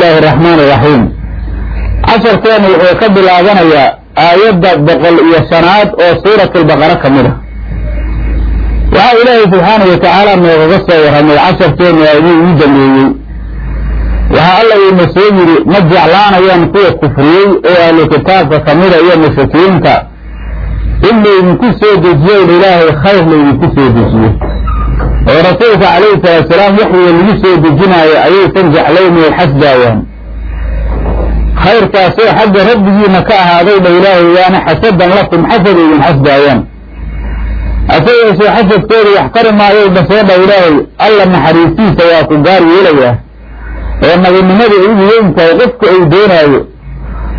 illaahi araxmaan iraxiim casharkeenu wuxuu ka bilaabanayaa aayadda boqol iyo shanaad oo suurat albaqara ka mid a waxaa ilaahay subxaanahu watacaala noogaga soo warramay casharkeenu aaduu ii dambeeyey. Waxaa alla iina soo yidhi ma jeclaanayaan kuwa kufriyey oo ahlu kitaabka ka mida iyo mushrikiinta? In laydinku soo dejiyo in ilaahay khayr laydinku soo dejiyo oo rasuulka calayhi salaatusalaam waxyiga lagu soo dejinaayo ayaysan jeclayn ay xasdaayaan khayrkaasoo xagga rabbigiina ka ahaaday dha ilaahay waana xasadan lakum xasad idin xasdaayaan hase yeeshee xasadkooda wax kari maayo basoo dha ilaahay alla naxariistiisa waa ku gaar yeelayaa oo nabinimada ugu weyn tahay qofka uu doonaayo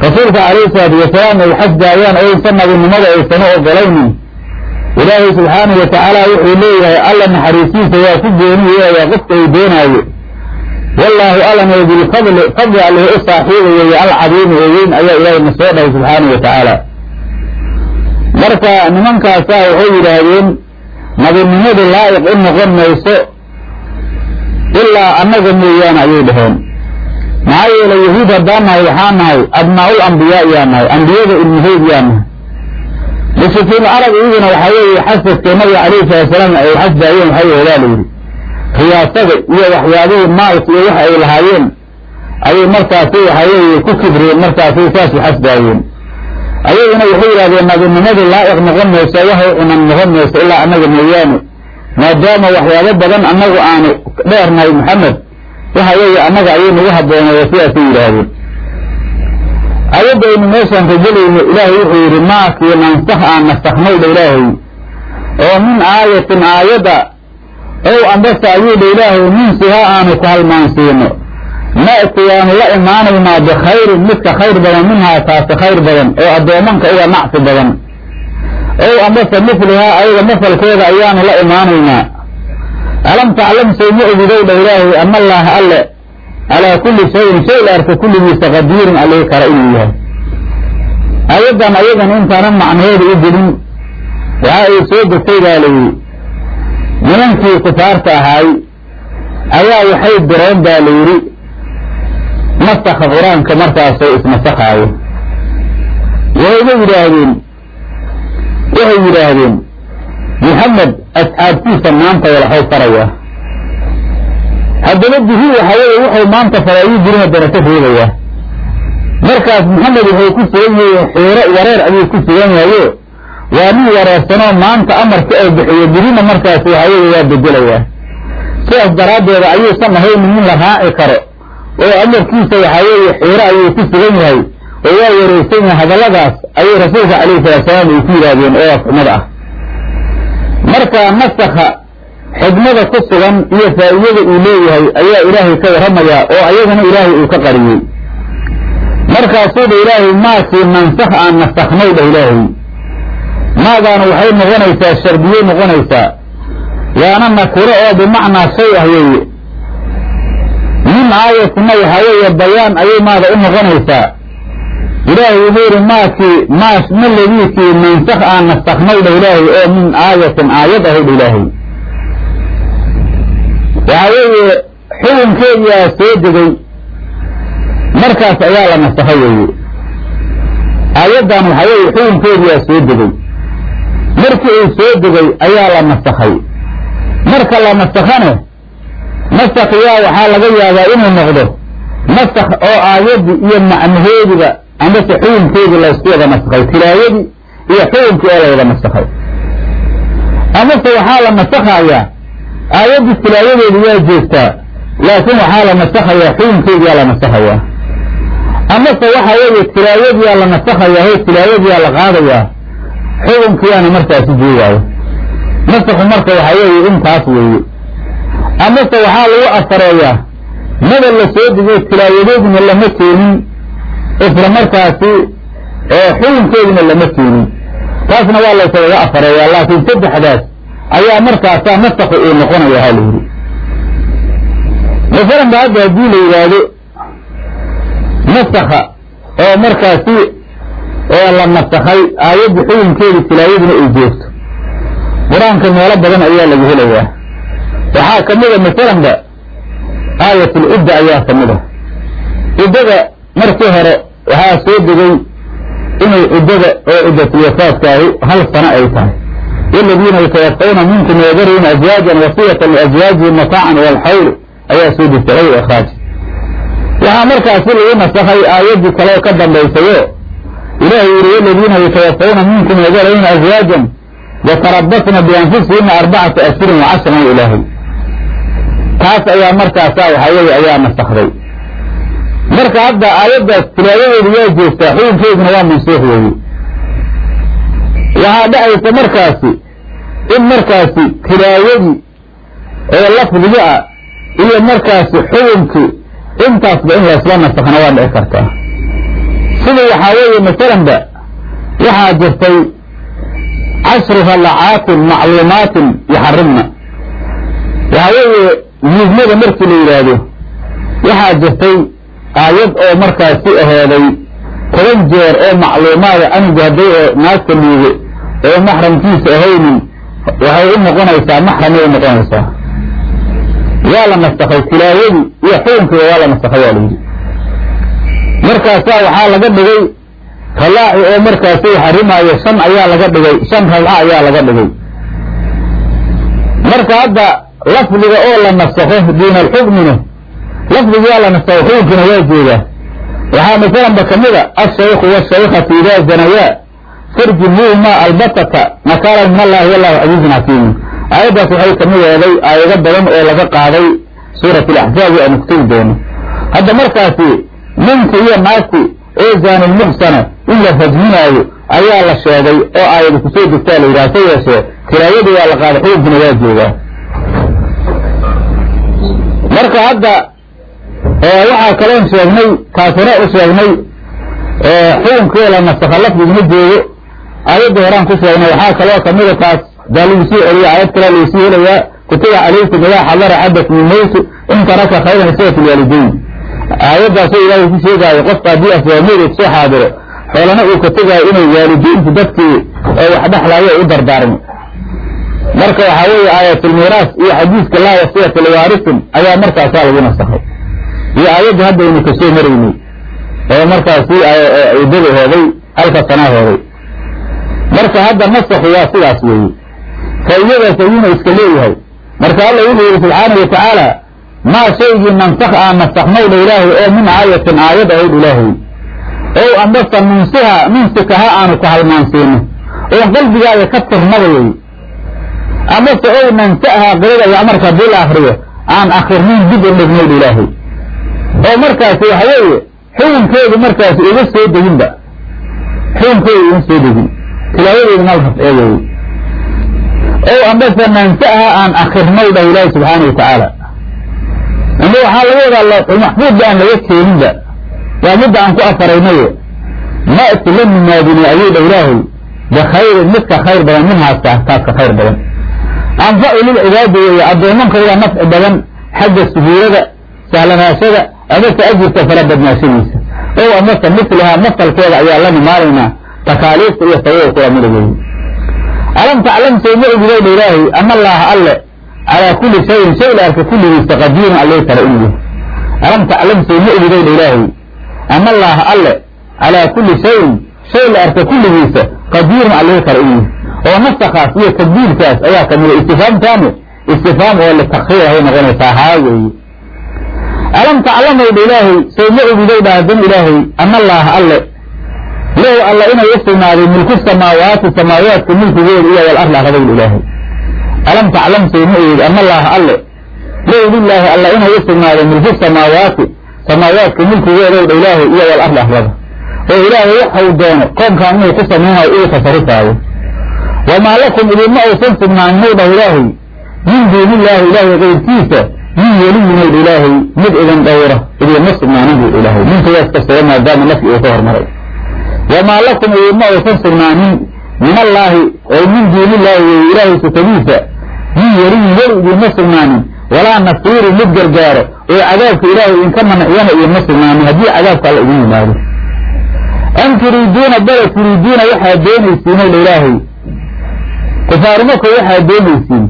rasuulka calayhi salaatu wasalaam ay xasdaayaan oo aysan nabinimada aysan u ogolaynin ilaahay subxaanahu watacaala wuxuu leeyahay alla naxariistiisa waa ku gooni yeelayaa qofka uu doonaayo. Wallaahu allan oo bilfadli fadli allih u saaxiibayeyo alcadiimi oo weyn ayaa ilaahay na soo dhahay subxaanahu watacaala marka nimankaasaa waxay yidhaahdeen nabinimadu laa'iq u noqon mayso ilaa annaga mooyaane ayay dhaheen. Maxaa yeelay yahuud haddaan nahay waxaa nahay abnaa'ul ambiyaa yaa nahay ambiyada ilmahood yaa nahay mushrikiin arab iyaguna waxaa weeye xasadka nabiga calayhi salaatusalaam ay xasdaayeen waxay ogaa la yidhi riyaasada iyo waxyaabihii maalka iyo waxa ay lahaayeen ayay markaasi waxaa weeye ku kibriyeen markaasay saas u xasdaayeen ayaguna waxay yidhahdeen nabinimadu laa'iq noqon mayso waxay cunan noqon mayso ilaa annaga mooyaane. Maadaama waxyaabo badan annagu aanu dheernahay maxamed waxa weeye annaga ayay nagu habbooneeya sidaasay yidhaahdeen ayadaynu meeshaan ka gelayno ilaahay wuxuu yidhi maakii nansakh aan nasakhnayda ilaahay. Oo min aayatin aayadda ow ambase ayuudha ilaahay ninsihaa aanu ku halmaansiino. Na'ti waanu la imaanaynaa bikhayrin midka khayr badan minhaa taasi khayr badan oo addoomanka uga nacsi badan. Ow ambase miflihaa ayaga mafalkeeda ayaanu la imaanaynaa alam taclam say ma ogidow dha ilaahay ana allaaha alle calaa kulli shayin shay la arka kulligiisa qadiirun alii kara inuu yahay. Ayaddan ayadan intaanan macnaheeda u gelin waxa ay soo degtay baa layidhi nimankii kufaarta ahaay ayaa waxay direen baa layidhi nasakha qur'aanka markaasoo isnasakhaayo waxayna yidhaahdeen waxay yidhaahdeen maxamed asxaabtiisa maanta walaxow farayaa haddaba bihi waxa weeye wuxuu maanta faraayu jirin haddana ka reebayaa markaas maxamed wuxuu ku sugan yahay xiiro wareer ayuu ku sugan yahayo waa nin wareersanoo maanta amarka oo bixiyo birina markaas waxa weeye waa bedelayaa sidaas daraaddeeda ayuusan ahaynin nin la raaci karo. Oo amarkiisa waxaa weeye xiiro ayuu ku sugan yahay. Oo waa wareegsan yahay hadalladaas ayay rasuulka calayhi salaatusalaam ay ku yidhaahdeen oo xumada ah. Marka nasakha xigmada ku sugan iyo faa'iidada uu leeyahay ayaa ilaahay ka warramayaa oo ayagana ilaahay uu ka qariyey. Markaasuu dha ilaahay maakii nansakh aan nasakhnay ilaahay. Maadaana waxay noqonaysaa shardiyey noqonaysaa waana nakiro oo bimacnaa shay ah weeye. Min aayatina waxaa weeye bayaan ayay maada u noqonaysaa. Ilaahay wuxuu yidhi maakii maas ma ladiikii nansakh aan nasakhnay dha ilaahay oo min aayatin aayad ahay dha ilaahay waxaa weeye xukunkeediyaa soo degay markaas ayaa la nasakhay weeye. Aayaddan waxaa weeye xukunkeediyaa soo degay. Markii uu soo degay ayaa la nasakhay marka la nasakhane nasakhiyaa waxaa laga yaabaa inuu noqdo nasakh oo aayaddii iyo macnaheediba amase xukunkeedii laysku wada nasakhay tilaayadii iyo xukunkii oo la wada nasakhay amase waxaa la nasakhayaa aayaddii tilaayadeedu waa joogtaa laakiin waxaa la nasakhayaa xukunkeediyaa la nasakhayaa amase waxa weeye tilaayadiyaa la nasakhayaa ho tilaayadiyaa la qaadayaa xukunkiyaana markaasi joogaayo nasakhu marka waxaa weeye intaas weeye. Amase waxaa lagu afareeyaa madal la soo degay tilaayadeeduna lama keenin isla markaasi xukunkeeduna lama keenin. Taasna waa laysaga afareeyaa laakiin saddexdaas ayaa markaasaa nasakhu uu noqonaya ha la yidhi. Masalan ba hadda haddii la yidhaahdo nasakha oo markaasi oo la nasakhay aayadda xukunkeeda tilaayaduna ay joogto. Qur'aanka meelo badan ayaa laga helayaa. Waxaa ka mida masalanba aayatul cidda ayaa ka mid a. Ciddada markii hore waxaa soo degay inay ciddada oo ciddatulwafaadkaahi hal sano ay tahay waladiina yatawafawna minkum yadaruuna azwaajan wasiyatan liazwaajihim mataacan walxawl ayaa soo degtay ay ikhraaj waxaa markaasi lagu nasakhay aayaddii kale oo ka dambaysayo ilaahay yidhi waladiina yatawafawna minkum yadaruuna azwaajan yatarabasna bianfusihina arbacata ashhurin wacashran ilaahay taas ayaa markaasa waxaa weye ayaa nasakday marka hadda aayaddaas tilaawadeedu waa joogtaa xukunkeeduna waa mansuux weeye waxaa dhacaysa markaasi in markaasi tilaawadii oo lafdiga ah iyo markaasi xukunkii intaasba in laysla nasakhna waa dhici kartaa. Sida waxaa weeye masalanba waxaa jirtay cashru rallacaatin macluumaatin yuxarimna. Waxaa weeye yiidmada markii la yidhaahdo waxaa jirtay aayad oo markaasi ahooday toban jeer oo macluumaada anigu hadday naagta nuuge oo maxramkiisa ahaynin waxay u noqonaysaa maxramay u noqonaysaa. Waa la nasakhay tilaawadii iyo xukunkiiba waa la nasakhay waa layidhi markaasaa waxaa laga dhigay rallaaci oo markaasi xarimaayo shan ayaa laga dhigay shan rabca ayaa laga dhigay. Marka hadda lafdiga oo la nasakho diina alxukmina lafdiga waa la nasakho xukunkina waa joogaa waxaa masalanba kamida ashaykhu washaykhatu idaa zanayaa farjimuuhuma albatata nakaalan min allahi wallahu casiizun xakiimun aayaddaas waxay ka mid eeday aayado badan oo laga qaaday suurat alaxzaab aanu kutegi doono. Hadda markaasi ninki iyo naagti oo zaanilmuxsana in la rajminaayo ayaa la sheegay oo aayadu ku soo degtaa la yidhaha se yeeshee tilaayadii waa la qaaday xukunkuna waa joogaa marka hadda waxaa kaloon sheegnay kaasina u sheegnay xukunkii la nasakha lafdiguma joogo aayadda horaan ku sheegnay waxaa kaloo kamida taas daa lagu sii celiya aayad kalea lagu sii helayaa kutiba calaykum idaa xadara axadakum ilmowtu in taraka khayran wasiyat lwaalidayn aayaddaasoo ilaahay ku sheegaayo qofka haddii asbaameedeed soo xaadiro xoolana uu ka tegaayo inay waalidiintu dadkii oo wax dhexlaayo u dardaarmo marka waxaa weeye aayatulmiiraas iyo xadiiska laa wasiyata liwaarisin ayaa markaasaa lagu nasakhay iyo aayadda haddaynu ka soo maraynay oo markaasi ciddada hooday halka sanaa hooday marka hadda nasakhu waa sidaas weeye faa'iidadaas ayuuna iska leeyahay. Marka alla wuxuu yihi subxaana wa tacaala maa shaygii nansakh aan nasakhnaydha ilaahay oo min aayatin aayad ahayd ilaahay ow ambasa nunsiha nunsikaha aanu ku halmaansiino. Oon qalbigaaga ka tirnaba wey amase ow nansa'ha qirada marka la akriyo aan akrinin dib u dhignaydha ilaahay. Oo markaasi waxa weeye xukunkeedu markaasi iga soo deginba xukunkeedu iga soo degin tilaawadeedu mal rafcee weeye ow ambase nansa'ha aan akirnay dhah ilaahi subxaana wa tacaala ama waxaa laga wadaa lawxulmaxfuudba aan laga keeninba waa midda aan ku afaraynaye ma'ti la nimaadini ayuu dha ilaahay. Bikhayrin midka khayr badan minhaas taaska khayr badan. Anfacu lilcibaadi weeye addoomankooda nafci badan xagga suhuulada sahlanaashada amase ajirka fala badnaashadiisa. Ow amase mislihaa masalkeeda ayaa la nimaanaynaa takaaliifta iyo sababa kula mida weeye alam taclam soo ma ogiday dha ilaahay ana allaaha alle calaa kulli shayin shay la arka kulligiisa qadiirun allay kale inuu alam taclam soo ilaahay ana allaaha alle calaa kulli shayin shay la arka kulligiisa qadiirun allay kale inuu oo nasakaas iyo tabdiilkaas ayaa kamida istifaamtaani istifaam oo litakhiir ahay noqonaysaa haa weeye. Alam taclamayda ilaahay sow ma ogiday dha haddana ilaahay ana allaaha alle lahu alla inay u sugnaaday milku samaawaati samaawaadka milkigooda iyo wal arli arladayda ilaahay. Alam taclam sow ma ogid ana allaaha alle. Lahu lilaahi alla inay u sugnaaday milku samaawaati samaawaadka milkigoodowdha ilaahay iyo wal arli arlada oo ilaahay waxau doono koonkaan inuu ku samaynayo uu tasarufaayo wamaa lakum idinma uusan sugnaaninw dhah ilaahay. Min duunillaahi ilaahay kayrkiisa min weliyimaydh ilaahay mid idin dhowra idinma sugnaanin buu ilaahay. Ninkayaas ka suga maadaama nafki uu ka hormaray wamaa lakum idinma uusan sugnaanin min allaahi oo min duunillaahi wey ilaahay sukadiisa min weliyin weli idinma sugnaanin walaa nasiirin mid gargaaro oo cadaabka ilaahay idinka manaciyana idinma sugnaanin haddii cadaabka alla idin yimaado am turiiduuna bala turiiduuna waxaad doonaysiinay dha ilaahay kufaarmako waxaad doonaysiin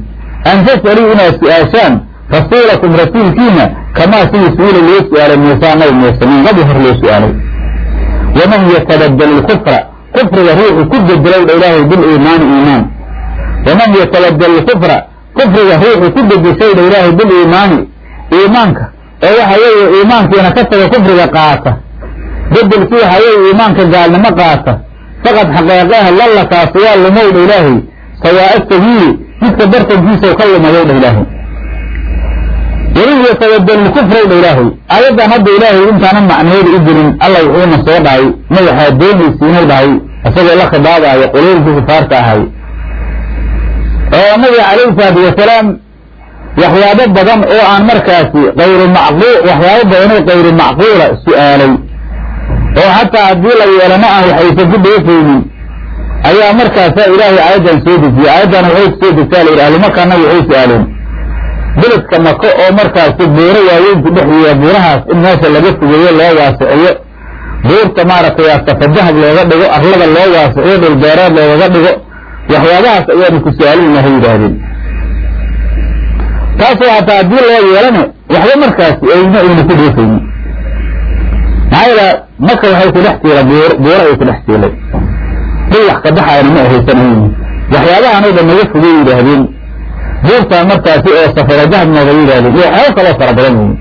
an tas'aluu inaad su'aashaan rasuulakum rasuulkiina kamaa sidii su'ila loo su'aalay muusa nabi muuse min qabli hor loo su'aalay waman yatabadel ilkufra kufriga ruuxu ku bedelow dha ilaahay biliimaani iimaan waman yatabadel ilkufra kufriga ruuxu ku bedeshay dha ilaahay biliimaani iimaanka oo waxa weeye iimaankiina ka taga kufriga qaata bedelkii waxa weeye iimaanka gaalnimo qaata faqad xaqeeqaha lallakaasi waa lumow dha ilaahay sawaa'a sabiili jidka bartankiisao ka lumayow dha ilaahay waman yatabadel ilkufrow dha ilaahay aayaddan hadda ilaahay intaana macneeda u gelin alla wuxuuna soo dhahay ma waxaa doonaysiinuu dhahay isagoo la khidaabaayo quluubkii kufaarta ahay oo nabiga calayhi salaatu wasalaam waxyaabo badan oo aan markaasi kayru macquul waxyaabo badan oo kayru macquula su'aalay oo xataa haddii la yeelana aan waxaysan ku dheefaynin ayaa markaasaa ilaahay aayaddan soo dejiyey aayaddan waxay ku soo degtaa layidhi ahlumakana waxay su'aaleen beledka mako oo markaasi buuro waaweynku dhexyeeya buurahaas in meesha laga fogeeyo loo waasiciyo buurta maaragtay asafa dahab looga dhigo arlada loo waasiciyo dhulbeereed loogaga dhigo waxyaabahaas ayaanu ku su'aalinayna hay yidhaahdeen. Taasoo hataa haddii loo yeelana waxba markaasi ayna ayna ku dheefaynin maxaa yeela maka waxay ku dhex tiila buur buuro ay ku dhex tiilay. Dhul wax ka baxaayana ma ahaysanayni waxyaabahanoo dhan naga fogay yidhaahdeen buurtaan markaasi oo safara dahab nooga yidhahdeen iyo waxyaabo kaloo fara badan weyi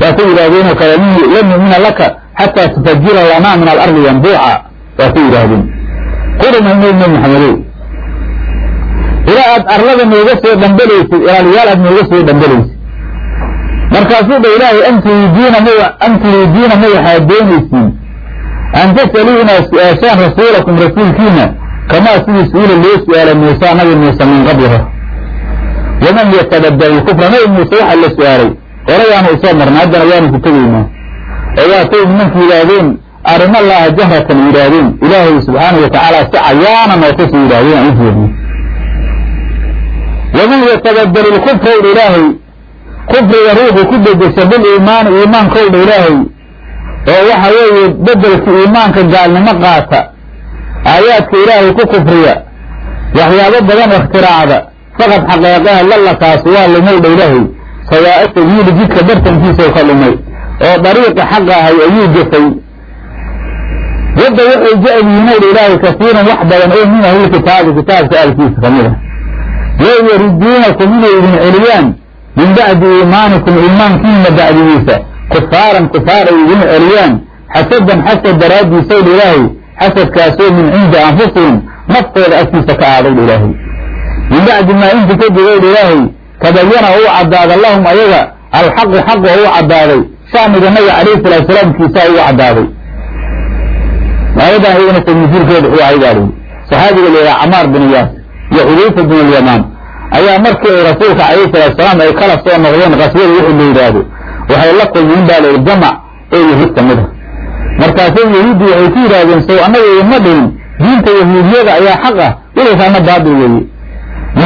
waasay yidhaahdeen oo kale lan nu'mina laka xataa tufajira lanaa min alardi yanbuuca waasay yidhaahdeen. Quri maynow nabi maxamedow ilaa aad arlada nooga soo dhambalaysay ilaaliyaal aad nooga soo dhambalaysay markaasuu dha ilaahay an turiidiina ma an turiidiina ma waxaad an tasaluu inaad su'aashaan rasuulakum rasuulkiina kamaa sidii su'ila loo su'aalay muusa nabi muuse min qabli waman yatabadal nabi muuse waxaa la su'aalay horayaanu u soo marnay haddana waanu ku tegaynaa oo waatay nimanku yidhaahdeen arina allaha jahratan yidhaahdeen ilaahay subxaanau watacaala si cayaanan oo ka soo yidhahdeen aan u waman yatabadal ilkufra udha ilaahay kufriga ruuxu ku bedesha biliimaani iimaankowdha ilaahay oo waxa weeye bedelka iimaanka gaalnimo qaata aayaadka ilaahay ku kufriya waxyaabo badan ikhtiraacda faqad xaqeeqaha lallakaasi waa lumowdha ilaahay sawaa'a sabiili jidka bartankiisao ka lumay oo dariiqa xaqa ahay ayuu gefay wadda waxay jecel yihiinowdha ilaahay kasiiran wax badan oo min ahlilkitaabi kitaabka aalkiisa ka mid a low yariduunakum inay idin celiyaan min bacdi iimaanikum iimaankiina bacdigiisa kufaaran kufaar ay idin celiyaan xasadan xasad daraaddiisowdha ilaahay xasadkaasoo min cindi anfusihim naftooda agtiisa ka aadowdha ilaahay min bacdi maa inti kadibowdha ilaahay tabayana u caddaada lahum ayaga alxaqu xaqu oo u caddaaday. Shaniga nabiga calayhi salaatu salaamkiisaa ugu caddaaday. Aayadan iyagana tamiisiilkeeda wuxuu ahay baa lihi saxaabiga la yidhaha camaar bin yaas iyo xudayfa bin alyamaan ayaa markii ay rasuulka calayhi salatu salaam ay kala soo noqdeen qaswada wixii la yidhaahdo. Waxay la kulmeen baa layidhi jamac ee yahuud ka mid a markaasay yahuuddi waxay ku yidhaahdeen sow annaga idinma dhihin diinta yahuudiyada ayaa xaq ah wilaykaana baabil weeye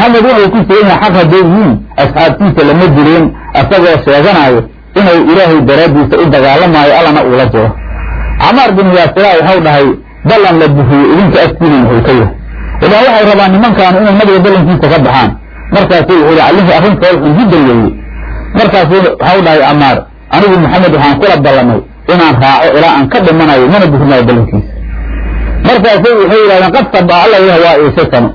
maxamed wuxuu ku sugan yahay xaq hadday yihiin asxaabtiisa lama jireen asagoo sheeganaayo inay ilaahay daraaddiisa u dagaalamaayo allana uula jiro camaar bin yaasira waxau dhahay ballan la buxiyo idinka agtiina muxuu ka yahay ilaan waxay rabaan nimankaanu inay nabiga ballankiisa ka baxaan markaasu wuxuu yihi allinka arrintood xun jiddan weeye markaasu waxau dhahay camaar anigu maxamed waxaan kula ballamay inaan raaco ilaa aan ka dhimanayo mana buxinaayo ballankiisa markaasu waxay yidhahdeen qad saba alla ilah waa iishay sano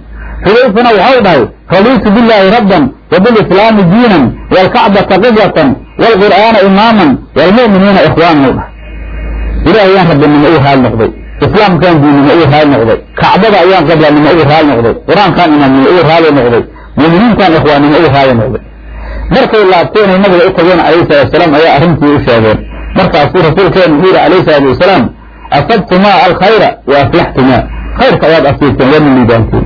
xudayfana waxau dhahay radiitu billaahi rabban wa bilislaami diinan waalkacbata qiblatan waalqur'aana imaaman waalmu'miniina ikhwaanan u dhahay. Ilahay ayaan rabbinimo uu raali noqday. Islaamkaan diinnimo uu raali noqday. Kacbada ayaan qiblanimo uu raali noqday. Qur'aankaan imaamnimo uu raali noqday. Mu'miniintaan ikhwaannimo uu raali noqday. Markay laabteen ay nabiga u tageen calayhi salatu wasalaam ayaa arrintii u sheegeen. Markaasuu rasuulkeenu wuxuu yihi calayhi salaatu wasalaam asabtumaa alkhayra wa aflaxtumaa. Khayrka ayaad asiibteen waadna liibaanteen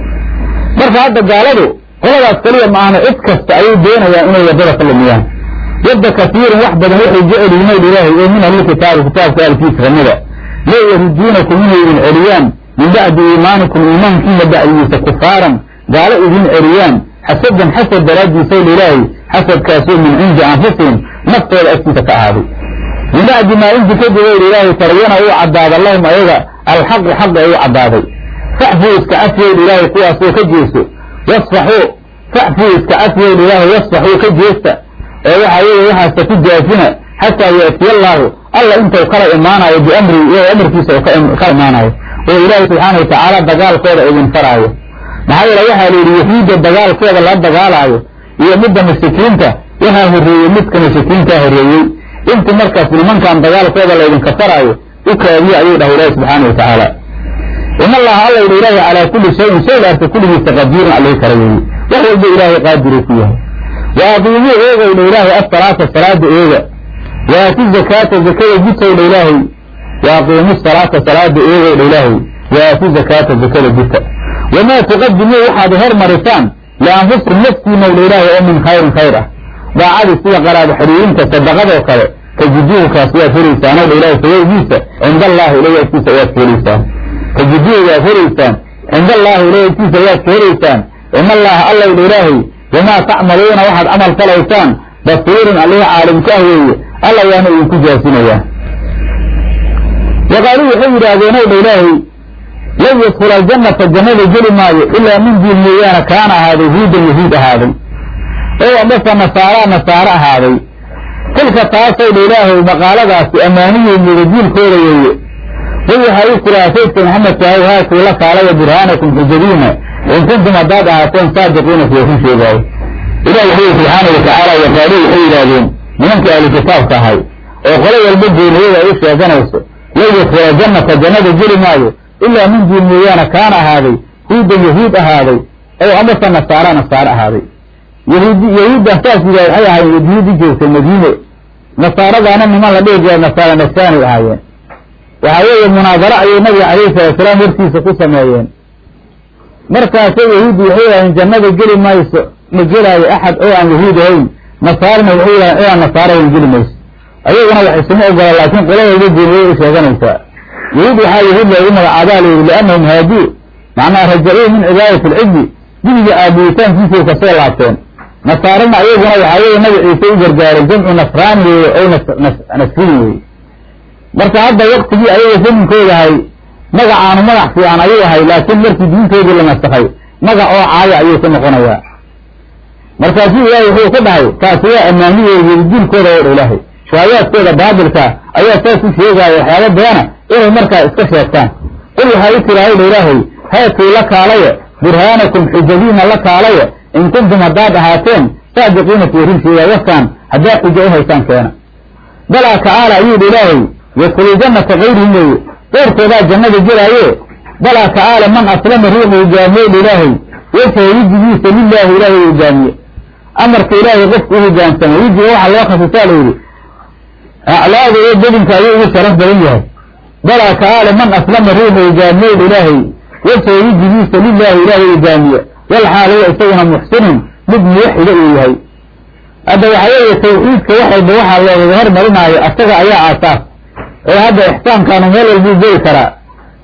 marka hadda gaaladu qoladaas keliya ma ahna cid kasta ayay doonayaan inay waddada ka lumiyaan wadda kasiirin wax badan waxay jecel yihiin ilaahay oo min ahlilkitaabi kitaabka aalkiisa kamida loo yariduunakum inay idin celiyaan. Min bacdi iimaanikum iimaankiina bacdigiisa kufaaran. Gaalo idin celiyaan. Xasadan xasad daraaddiisa ilaahay xasadkaasoo min cindi anfusihim. Naftooda agtiisa ka ahaaday. Min bacdi maa inti kadib ilaahay taryana uu caddaada lahum ayaga. Alxaqu xaqa u caddaaday ilaahay kuwaasoo ka jeeso wasfaxuu facfuu iska cafiyowdh ilaahay wasfaxuu ka jeesta ee waxaa weeye waxaase ku jaasina xataa yaatiya allaahu alla intuu kala imaanayo biamri iyo amarkiisa ka imaanayo oo ilaahay subxaana watacaala dagaalkooda idin faraayo maxaa yeele waxaa la yidhi yahuudda dagaalkooda la dagaalaayo iyo midda mushrikiinta waxaa horreeyey midka mushrikiintaa horreeyey intii markaas nimankan dagaalkooda laydinka faraayo u kaadiye ayuu dhahay ilaahi subxaana wa tacaala in allaha alla yidhi ilaahay calaa kulli shayin shay laarta kulligiisa qadiirun allihi kara weeye wax walba ilaahay qaadiruu ku yahay wa aqiimuu eegowdha ilaahay asalaata salaada eega wa aati zakaata zakada gutowdha ilaahay wa aqiimu salaata salaada eegowdha ilaahay wa aati zakaata zakada guta wamaa tuqadimuu waxaad hormarisaan lianfusikum naftiinowdha ilaahay oo min khayrin khayr ah daacadii sida qaraabo xiriirinta sadaqadoo kale tajiduhukaas waad helaysaan owdha ilaahay sababgiisa cinda allahi ilahi agtiisa ayaad ka helaysaan tajiduhu waad helaysaan cinda allahi ilahi agtiisa ka helaysaan in allaha allowdha ilaahay wamaa tacmaluuna waxaad camal falaysaan basiirun allihi caalimka ah weeye alla waana idinku jaasinayaa waqaaluu waxay yidhaahdeen owdha ilaahay lan yadkula aljannata jannada geli maayo ilaa min diin mooyaane kaana ahaaday huudan yahuud ahaaday oo amase nasaaraa nasaaro ahaaday tilka taasowdha ilaahay maqaaladaasi ammaaniyey mudajiilkooda weeye qul waxaa u tiraa saydka maxamed sahaw haatuu la kaalaya burhaanakum xujadiina in kuntum haddaad ahaateen saadiqiina kuwa ku sheegaayo ilahi wuxuu subxaana watacaala waqaaluu waxay yidhaahdeen nimankii ahlu kitaabka ahay oo qolo walba gooniyada ay u sheeganayso lan yadkula jannata jannada geli maayo ilaa min diin mooyaane kaana ahaaday huudan yahuud ahaaday ow amase nasaara nasaaro ahaaday yahuuddan saas yidhah waxay ahaayeen yahuudi joogtay madiine nasaaradaana niman la dhihi jira nasaara nasaanay ahaayeen waxaa weeye munaadaro ayay nabiga calayhi salaatusalaam hortiisa ku sameeyeen. Markaasay yahuudi waxay yidhahdeen jannada geli mayso ma gelaayo axad oo aan yahuud ahayn. Nasaarna waxay yidhahdeen inaan nasaaro ahayn geli mayso. Ayaguna wax isuma ogola laakiin qoladooda gooniyay u sheeganaysaa. Yahuud waxaa yahuud loogu magacaabaa la yidhi liannahum haaduu macnaa raja-uu min cibaadati alcibdi dibiga aabuditaankiisay ka soo laabteen. Nasaarana ayaguna waxaa weeye nabi ciise u gargaaray jamcu nasraani weeye ow nasriin weeye marka hadda waktigii ayaga ahay magacaanu magac fiican ayuu ahay laakiin markii diintoodii la nasakhay magac oo caaya ayuu ku noqonayaa. Markaasuu ilaahay wuxuu ku dhahay taasi waa ammaaniyeedi diinkooda oo dha ilaahay. Shahaayaadkooda baatilka ayaa saas u sheegaya waxyaaba beena inay markaa iska sheegtaan. Qul waxaa u tirahay ilaahay haatuu la kaalaya burhaanakum xujadiina la kaalaya in kuntum haddaad ahaateen saadiqiina run sheegaa warkaan haddaad xujo u haysaan keena. Balaa kacaala ayuu dha ilaahay yadkulu jannata kayrihim weeye keyrkoodaa jannada gelaaye balaa kacaala man aslama ruuxu hogaamiye ilaahay wejha wejigiisa lilaahi ilaahay hogaamiye amarka ilaahay qofku u hogaansama wejiga waxaa loo khasisaa la yidhi aclaada iyo bedinka ayuu ugu sharaf badan yahay balaa kacaala man aslama ruuxu hogaamiye ilaahay wejha wejigiisa lilaahi ilaahay hogaamiye walxaal huwa isaguna muxsinun mid muwaxida uu yahay hadda waxaa weeye tawxiidka wax walba waxaa loogaga hormarinaayo asaga ayaa aasaas oo hadda ixsaankaanu meel walbuu geli karaa.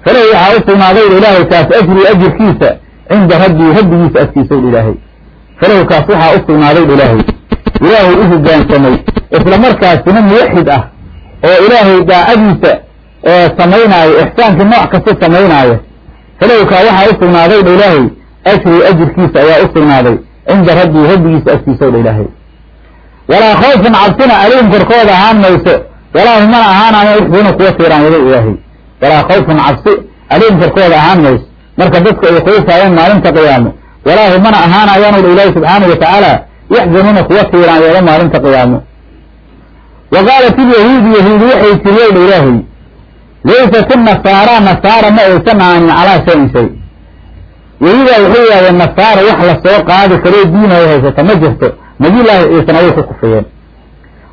Falahu waxaa u sugnaaday ilaahay kaas ajri ajirkiisa cinda rabbii rabbigiisa agtiisa u ilaahay. Falahu kaas waxaa u sugnaaday ilaahay. Ilaahay u hogaansamay. Isla markaasina muwaxid ah oo ilaahay daacadiisa samaynaayo ixsaankii nooc kasta samaynaayo. Falahu waxaa u sugnaaday ilaahay. Ajri ajirkiisa ayaa u sugnaaday cinda rabbii rabbigiisa agtiisa o dha ilaahay. Walaa khawfun cabsina calayhim korkooda ahaan mayso walaa humana ahaanayo yaxzuna kuwa tiiraan wada ilaahay. Walaa khawfun cabsi calayhim korkooda ahaan mayso marka dadka ay khawfaayeen maalinta qiyaamo walaa humana ahaanayaanu dha ilaahay subxaanau watacaala yaxzanuuna kuwa tiiraan wada maalinta qiyaamo wa qaalat ilyahuudu yahuudi waxay tiriyow dha ilaahay laysat inasaara nasaara ma aysan ahaanin calaa shayin shay. Yahuudaa waxay yidhahdeen nasaara wax la soo qaadi karoo diin ay haysata ma jirto. Nabiyullaahi ciisana way ku kufriyeen.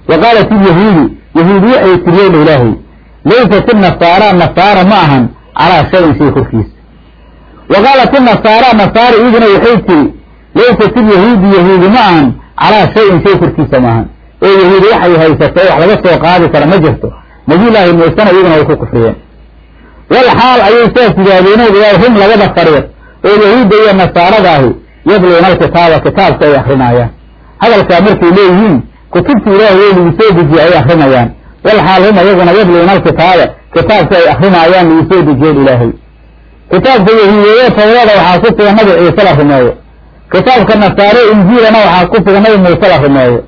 Wa qaalat ilyahuudu yahuudi waxay tiriyow dha ilaahay laysat inasaara nasaara ma ahan calaa shayin shay korkiisa. Wa qaalat inasaara nasaara iyaduna waxay tiri laysat ilyahuudu yahuudi ma ahan calaa shayin shay korkiisa ma ahan. Oo yahuudi waxay haysato wax laga soo qaadi kara ma jirto. Nabiyullaahi muusena iyaguna way ku kufriyeen. Wal xaal ayay saas yidhaahdeen hum labada fariiq oo yahuudda iyo nasaaradaahi yadluuna alkitaaba kitaabka ay akrinayaan hadalkaa markay leeyihiin kutubta ilaahay ee lagu soo dejiye ay akrinayaan wal xaal hum ayaguna yadluuna alkitaaba. Kitaabka ay akrinayaan lagu soo dejiyen ilaahay. Kitaabka yahuudeeye tawrada waxaa ku sugan nabi ciise la rumeeyo. Kitaabka nasaare injiilana waxaa ku sugan nabi muuse la rumeeyo.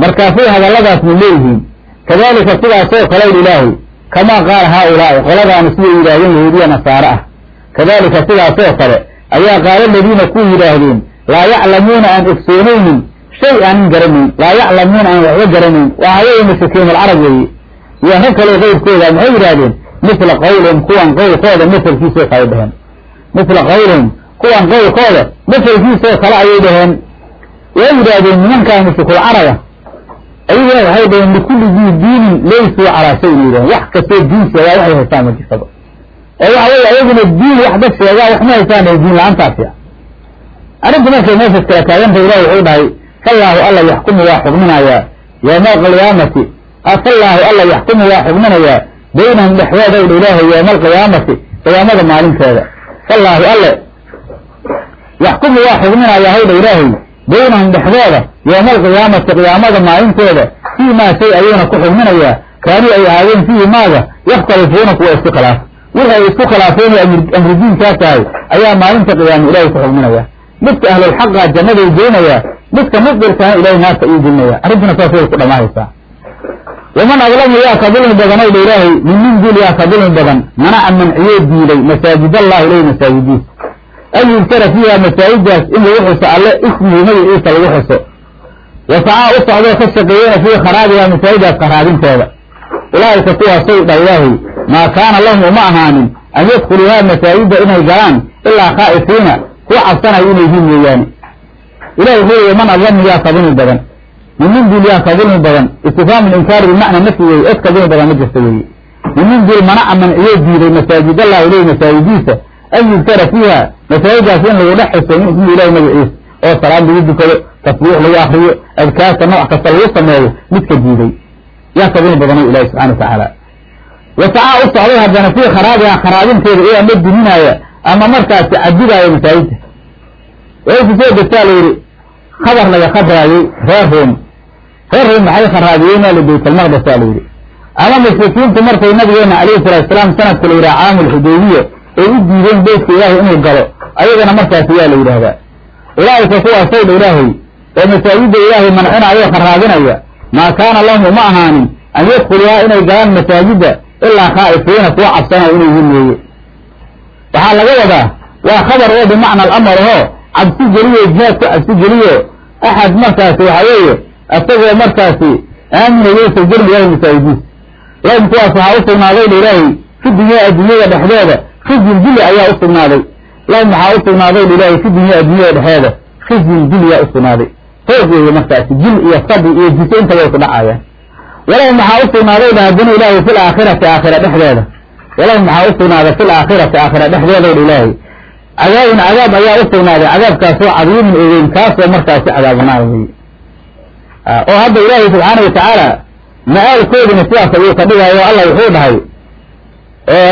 Markaasay hadalladaasna leeyihiin. Kadalika sidaasoo kale ilaahay kamaa qaala haaulaa'i qoladaana siday yidhaahdeen yahuudiya nasaare ah. Kadalika sidaasoo kale ayaa qaala aladiina ku yidhaahdeen laa yaclamuuna aan ogsoonaynin shay aanin garanayn laa yaclamuuna aan waxba garanayn waa haweye mushrikiin alcarab weeye iyo rag kale qeyrkooda maxay yidhahdeen mithla qawlihim kuwan qowlkooda masalkiisoo kale dheheen mithla qawlihim kuwan qowlkooda masalkiisoo kale ayay dhaheen way yidhaahdeen nimankaa mushrikuulcaraba ayaguna waxay dhaheen likulli dii diinin laysuu calaa shayin yidhaheen wax kastoo diin sheegaa waxay haystaan ma oo waxa weye ayaguna diin wax dad sheegaa wax ma haystaan diin la'aantaasi arrinta markay meeshaas kala taaganta ilahi wuxuu dhahay fallaahu alla yaxkumu waa xugminayaa yowma alqiyaamati fallaahu alla yaxkumu waa xugminayaa baynahum dhexdooda dha ilaahay yowma alqiyaamati qiyaamada maalinteeda fallaahu alle yaxkumu waa xugminayaa hawdha ilaahay baynahum dhexdooda yowma alqiyaamati qiyaamada maalinteeda fii maa shay ayuuna ku xugminayaa kaanuu ay ahaadeen fiihi maaga yakhtalifuuna kuwa isku khilaaf wixi ay isku khilaafeen amri diinkaa tahay ayaa maalinta qiyaama ilahay ku xugminaya midka ahlulxaqa jannaday geynayaa midka mubdilkana ilahay naarta uu gelinaya arrintuna saas way ku dhammaahaysaa waman adlamu yaa ka dulmi badanay dha ilaahay min dul yaa ka dulmi badan manaca manciyoo diiday masaajid allah ilahi masaajidiisa an yudkara fiiha masaajidaas in lagu xuso alle ismihi magaciisa lagu xuso. Wasacaa u socdoo ka shaqeeyena fii kharaabiha masaajidaas kharaabinteeda ulaa'ika kuwaasow dha ilaahay maa kaana lahum uma ahaanin an yadkhuluuhaa masaajida inay galaan ilaa khaa'ifiina kuwa cabsanayo inay yihiin mooyaane ilahi wuxuu yihi man adlamu yaa ka dulmi badan min min dul yaa ka dulmi badan istifhaamu linkaari bimacna nafi weeye cid ka badan ma jirta weeye min min dul manaca manciyoo diiday masaajid allah ilahi masaajidiisa an yudkara fiiha masaajidaas in lagu dhex xuso min ismi ilahi magaciisa oo salaad lagu dukado tasbiix lagu akriyo adkaarta nooc kasta lagu sameeyo midka diiday yaa ka dulmi badano ilahi subxana wa tacaala wasacaa u socday haddana fii kharaabiha kharaabinteeda ee ama duminaaya ama markaasi cadidaaya masaajidta waxay ku soo la yidhi khabar laga khabraayey reer room reer room maxay kharaabiyeen ali baytalmaqdesaa la yidhi ama mushrikiintu markay nabigeena calayhi salatu salaam sanadka la yidhaha caamul xudaybiya ay u diideen beytka ilaahay inuu galo ayagana markaasi waa la yidhaahdaa ulaa'ika kuwaasay dha ilaahay oo masaajidda ilaahay mancinaayo kharaabinaya maa kaana lahum uma ahaanin an yadkhuluhaa inay galaan masaajidda ilaa khaa'ifiina kuwa cabsanayo inay yihiin weeye waxaa laga wadaa waa khabar oo bimacna alamar aho cabsi geliyo jihaadku cabsi geliyo axad markaasi waxa weeye isagoo markaasi aaminayeysa yahay masaajidiisa lahum kuwaas waxaa u sugnaaday dha ilaahay fi dunya adduunyada dhexdeeda khizyun dili ayaa u sugnaaday. Lahum waxaa u sugnaaday dha ilaahay fi dunya adduunyada dhexeeda khizyun dil yaa u sugnaaday. Hoog weeye markaasi jil iyo sabi iyo jise intaba way dhacayaan. Walahum waxaa u sugnaaday dha haddana ilaahay fi laakhirati aakhira dhexdeeda. Walahum waxaa u sugnaaday fi laakhirati aakhira dhexdeeda ilaahay cadaabun cadaab ayaa u sugnaaday cadaabkaasoo cadiimin ogeyn kaasoo markaasi cadaabnaa weye oo hadda ilaahay subxaana watacaala ma-aalkoodina sidaas ayuu ka dhigayo allah wuxuu dhahay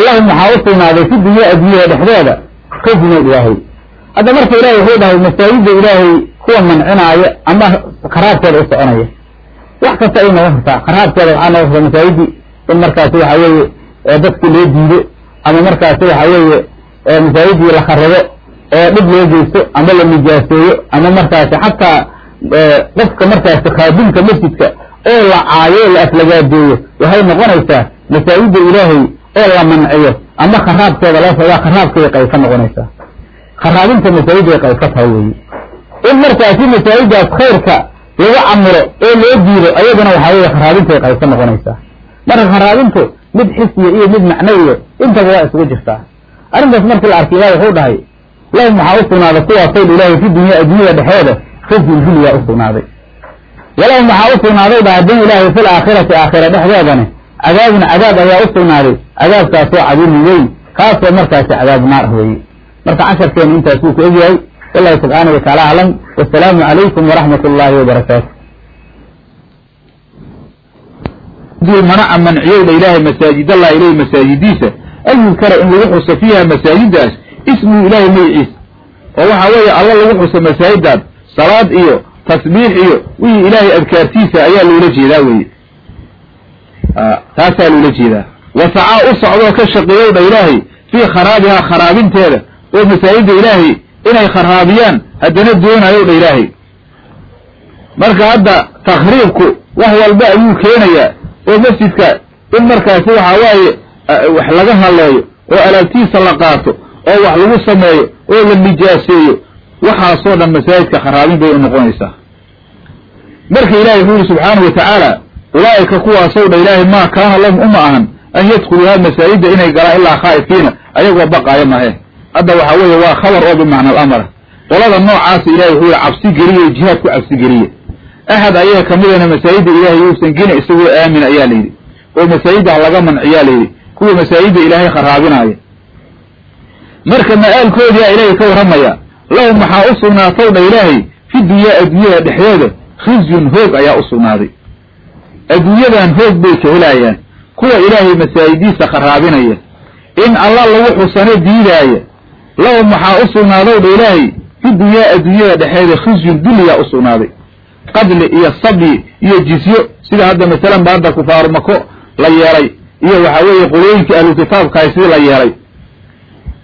lahum waxaa u sugnaaday fi dunya adduunyada dhexdeeda khizna ilaahay. Hadda marka ilahay wuxuu dhahay masaajidda ilaahay kuwa mancinaayo ama kharaabkeeda u soconaya. Wax kasta ay noqon kartaa kharaabkeeda waxaa noqon kartaa masaajidii in markaasi waxa weeye dadki loo diido ama markaasi waxa weeye masaajidii la kharabo oo dhib loo geysto ama la nijaaseeyo ama markaasi xataa qofka markaasi khaadimka masjidka oo la caayo o la aflagaadeeyo waxay noqonaysaa masaajidda ilaahay oo la manciyo ama kharaabkeeda loo socdaa kharaabkay qayb ka noqonaysaa. Kharaabinta masaajidday qayb ka tahay weeye. In markaasi masaajidaas khayrka lagu camiro oo loo diido ayaduna waxaa weeye kharaabintay qayb ka noqonaysaa. Marka kharaabintu mid xisiya iyo mid macnawiyo intaba waa isugu jirtaa arrintaas markii la arkay ilahi wuxuu dhahay lahum waxaa u sugnaaday kuwaasay dha ilaahay fi dunya adduunyada dhexeeda khizyun diliyaa u sugnaaday? Walahum waxaa u sugnaaday dha haddana ilaahay fi laakhirati aakhira dhexdeedani cadaabun cadaab ayaa u sugnaaday cadaabkaasoo weyn kaasoo markaasi cadaab naar weeye marka casharkeenu intaasuu ku egyahay wallahu subxaanahu wataala aclam wasalaamu calaykum waraxmat ullaahi wabarakaatu manaca manciyowdha ilaahay masaajidallah ileyh masaajidiisa an yudkara in lagu xuso fiiha masaajidaas ismuhu ilaahay magaciisa oo waxaa weeye alla lagu xuso masaajidaas salaad iyo tasbiix iyo wixii ilaahay adkaartiisa ayaa loola jeedaa weye taasaa loola jeedaa wasacaa u socdoo ka shaqeeyowdha ilaahay fii kharaabihaa kharaabinteeda oo masaajidda ilaahay inay kharaabiyaan haddana doonayowdha ilaahay marka hadda takhriibku wax walba ayuu keenayaa oo masjidka in markaasi waxaa waaye wax laga hadleeyo oo alaabtiisa la qaato oo wax lagu sameeyo oo la nijaaseeyo waxaasoo dhan masaajidka kharaabin bay u noqonaysaa. Marka ilahi wuxuu yihi subxaanahu watacaala ulaa'ika kuwaasow dha ilaahay maa kaana lahum uma ahan an yadkhuluuhaa masaajidda inay galaan ilaa khaa'ifiina ayagoo baqaaya mahe hadda waxaa weeye waa khabar oo bimacna alamra qolada noocaasa ilahay wuxuu yihi cabsi geliye jihaad ku cabsi geliye axad ayaga kamidana masaajidda ilaahay yuusan geni isagoo aamin ayaa layidhi oo masaajidda laga manciyaa layidhi kuwa masaajidda ilaahay kharaabinaaya marka ma-aalkoodiia ilaahay ka warramaya lahum maxaa u sugnaatow dha ilaahay fi dunyaa adduunyada dhexdeeda khizyun hoog ayaa u sugnaaday. Adduunyadan hoog bay ka helaayaan kuwa ilaahay masaajidiisa kharaabinaya. In alla lagu xusano diidaaya lahum maxaa u sugnaadow dha ilaahay fi dunyaa adduunyada dhexeeda khizyun dulliyaa u sugnaaday. Qadli iyo sabyi iyo jizyo sida hadda masalan ba hadda kufaaru la yeelay iyo waxaa weeye qolooyinka ahlu kitaabkahay sidii la yeelay.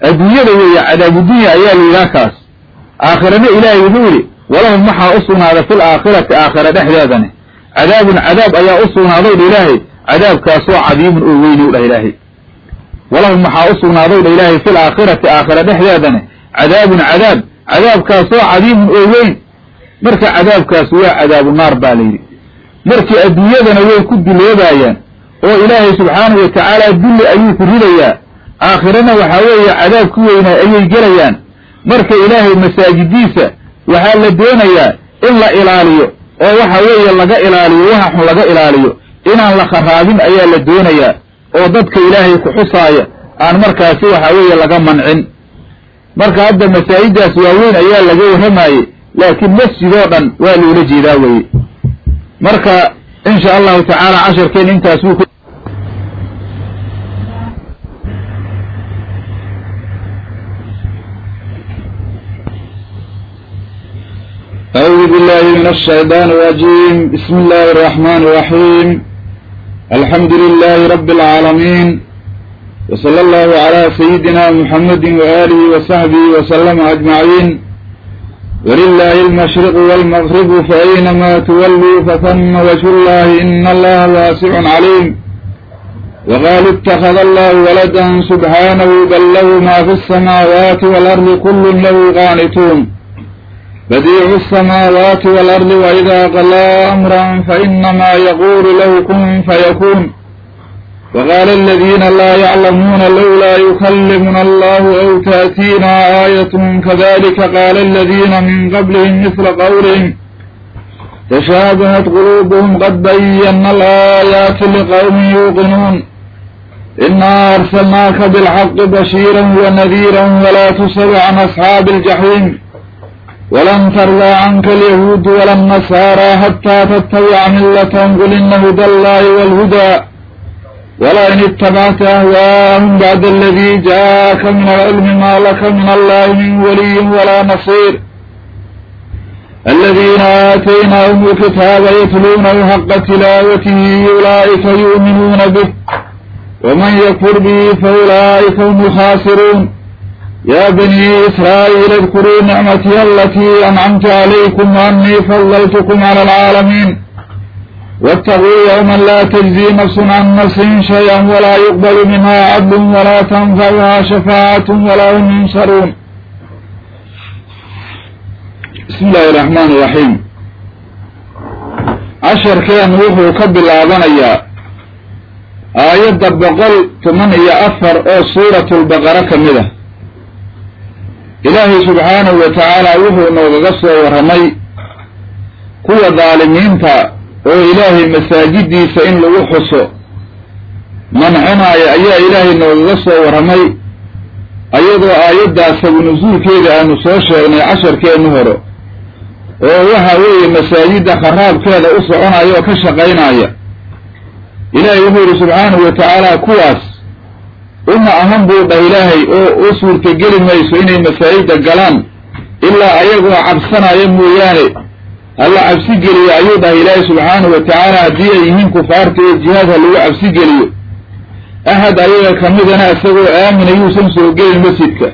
Adduunyada weeye cadaabudunya ayaa la yidhaha kaas. Aakhirana ilaahay wuxuu yidhi walahum waxaa u sugnaaday fil aakhirati aakhira dhexdeedani cadaabun cadaab ayaa u sugnaadow dha ilaahay. Cadaabkaasoo cadiimun oo weynow dhah ilaahay. Walahum waxaa u sugnaadow dha ilaahay fil aakhirati aakhira dhexdeedani cadaabun cadaab cadaabkaasoo cadiimun oo weyn. Marka cadaabkaas waa cadaabu naar baa layidhi markii adduunyadana way ku duloobaayaan oo ilaahay subxaanahu watacaala dulli ayuu ku ridayaa. Aakhirana waxaa weeye cadaab ku weynaa ayay gelayaan. Marka ilaahay masaajidiisa waxaa la doonayaa in la ilaaliyo oo waxa weeye laga ilaaliyo waxa xun laga ilaaliyo. Inaan la kharaabin ayaa la doonayaa oo dadka ilaahay ku xusaaya aan markaasi waxa weeye laga mancin. Marka hadda masaajiddaas waaweyn ayaa laga warramaayey laakiin masjid oo dhan waa loola jeedaa weye marka insha allahu tacaala casharkeen intaas wuu أعوذ بالله من الشيطان الرجيم بسم الله الرحمن الرحيم الحمد لله رب العالمين وصلى الله على سيدنا محمد وآله وصحبه وسلم أجمعين wlilaahi almashriqu wاlmagribu faaynamaa tuwalluu fahma wajhu llahi ina allaha waasicun caliim waqaalu ittakhada allahu waladan subxaanahu bal lahu maa fi الsamaawaati waalardi kullu lahu qaanituun badiicu الsamaawaati waalardi waidaa qalaa amra fainamaa yaquulu lahu kun fayakuun وقال الذين لا يعلمون لولا يكلمنا الله أو تأتينا آية كذلك قال الذين من قبلهم مثل قولهم تشابهت قلوبهم قد بينا الآيات لقوم يوقنون إنا أرسلناك بالحق بشيرا ونذيرا ولا تسر عن أصحاب الجحيم ولن ترضى عنك اليهود ولا النصارى حتى تتبع ملتهم قل إن هدى الله والهدى walain itabacta ahwaahum bacda aladi jaaka min alcilmi maa laka min allahi min waliyin walaa nasiir aladiina aataynaahum alkitaaba yatluunahu xaqa tilaawatihi ulaa'ika yu'minuuna bih waman yakfur bihi faulaa'ika hum lkhaasiruun ya banii israa'iil idkuruu nicmatii alatii ancamtu calaykum anii fadaltukum cala alcaalamiin واتقوا يوما لا تجزي نفس عن نفس شيئا ولا يقبل منها عدل ولا تنفعها شفاعة ولا هم ينصرون بسم الله الرحمن الرحيم عشر كان وحو كبل آذنيا آيات بقل تمن إيا أفر أو سورة البقرة كمده ilaahay subxaanahu wa tacaala wuxuu noogaga soo warramay kuwa daalimiinta oo ilaahay masaajidiisa in lagu xuso mancinaayo ayaa ilaahay noogaga soo warramay ayadoo aayaddaas sabunusuulkeeda aanu soo sheegnay casharkeennu hore oo waxa weeye masaajidda kharaabkeeda u soconaya oo ka shaqaynaya. Ilaahay wuxuu yidhi subxaanahu wa tacaala kuwaas uma ahan buu dhah ilaahay oo u suurtageli mayso inay masaajidda galaan ilaa ayagoo cabsanaya mooyaane alla cabsi geliyo ayuu dhahay ilaahay subxaanahu wa tacaala haddii ay yihiin kufaarta oo jihaad ha lagu cabsi geliyo axad ayaga ka midana isagoo aamin ayuusan soo gelin masjidka.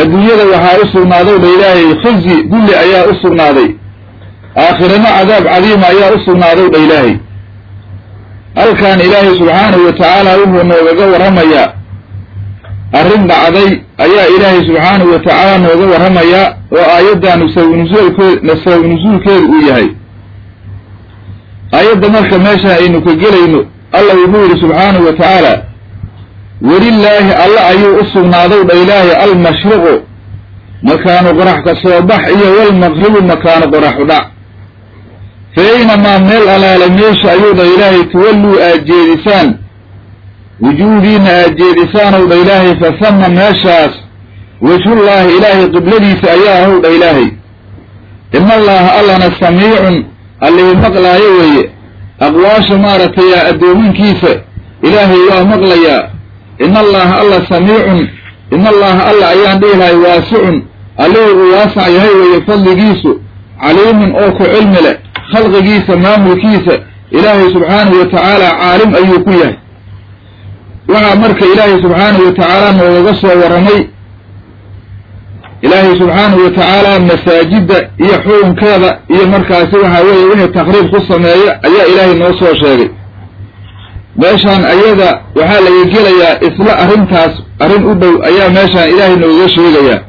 Adduunyada waxaa u sugnaadow dha ilaahay khizi dulli ayaa u sugnaaday. Aakhirana cadaab cadiima ayaa u sugnaadow dha ilaahay. Halkan ilaahay subxaanahu wa tacaala wuxuu noogaga warramayaa arrin dhacday ayaa ilaahay subxaanahu wa tacaala nooga warramayaa oo aayaddaanu sawnasuulkeed sababu nusuulkeedu uu yahay. Aayadda marka meeshaan aynu ka gelayno alla wuxuu yidhi subxaanahu wa tacaala welilaahi alla ayuu u sugnaadow dha ilaahay almashriqu makaanu qorax ka soo bax iyo walmaqribu makaanu qorax u dhac. Fa aynamaa meel alaala meesha ayuu dha ilaahay tuwalluu aad jeedisaan wujuuhdiina aad jeedisaanow dha ilaahay fa sama meeshaas wejhullaahi ilaahay qibladiisa ayaa ahow dha ilaahay. Ina allana samiicun allihii maqlaayo weeye. Aqwaasha maaragtay addoominkiisa ilaahay waa maqlayaa. Ina allaaha alla samiicun ina allaaha alla ayaan dhihi lahay waasicun allihii uu waasac yahay weeye fadligiisu caliimun oo ku cilmi leh khalqigiisa maamulkiisa ilaahay subxaanahu wa tacaala caalim ayuu ku yahay waxaa marka ilaahay subxaanahu wa tacaala noogaga soo warramay ilaahay subxaanahu wa tacaala masaajidda iyo xukunkeeda iyo markaasi waxaa weeye wixii takriib ku sameeya ayaa ilaahay noo soo sheegay. Meeshaan ayada waxaa laga gelayaa isla arrintaas arrin u dhow ayaa meeshaan ilaahay nooga sheegayaa.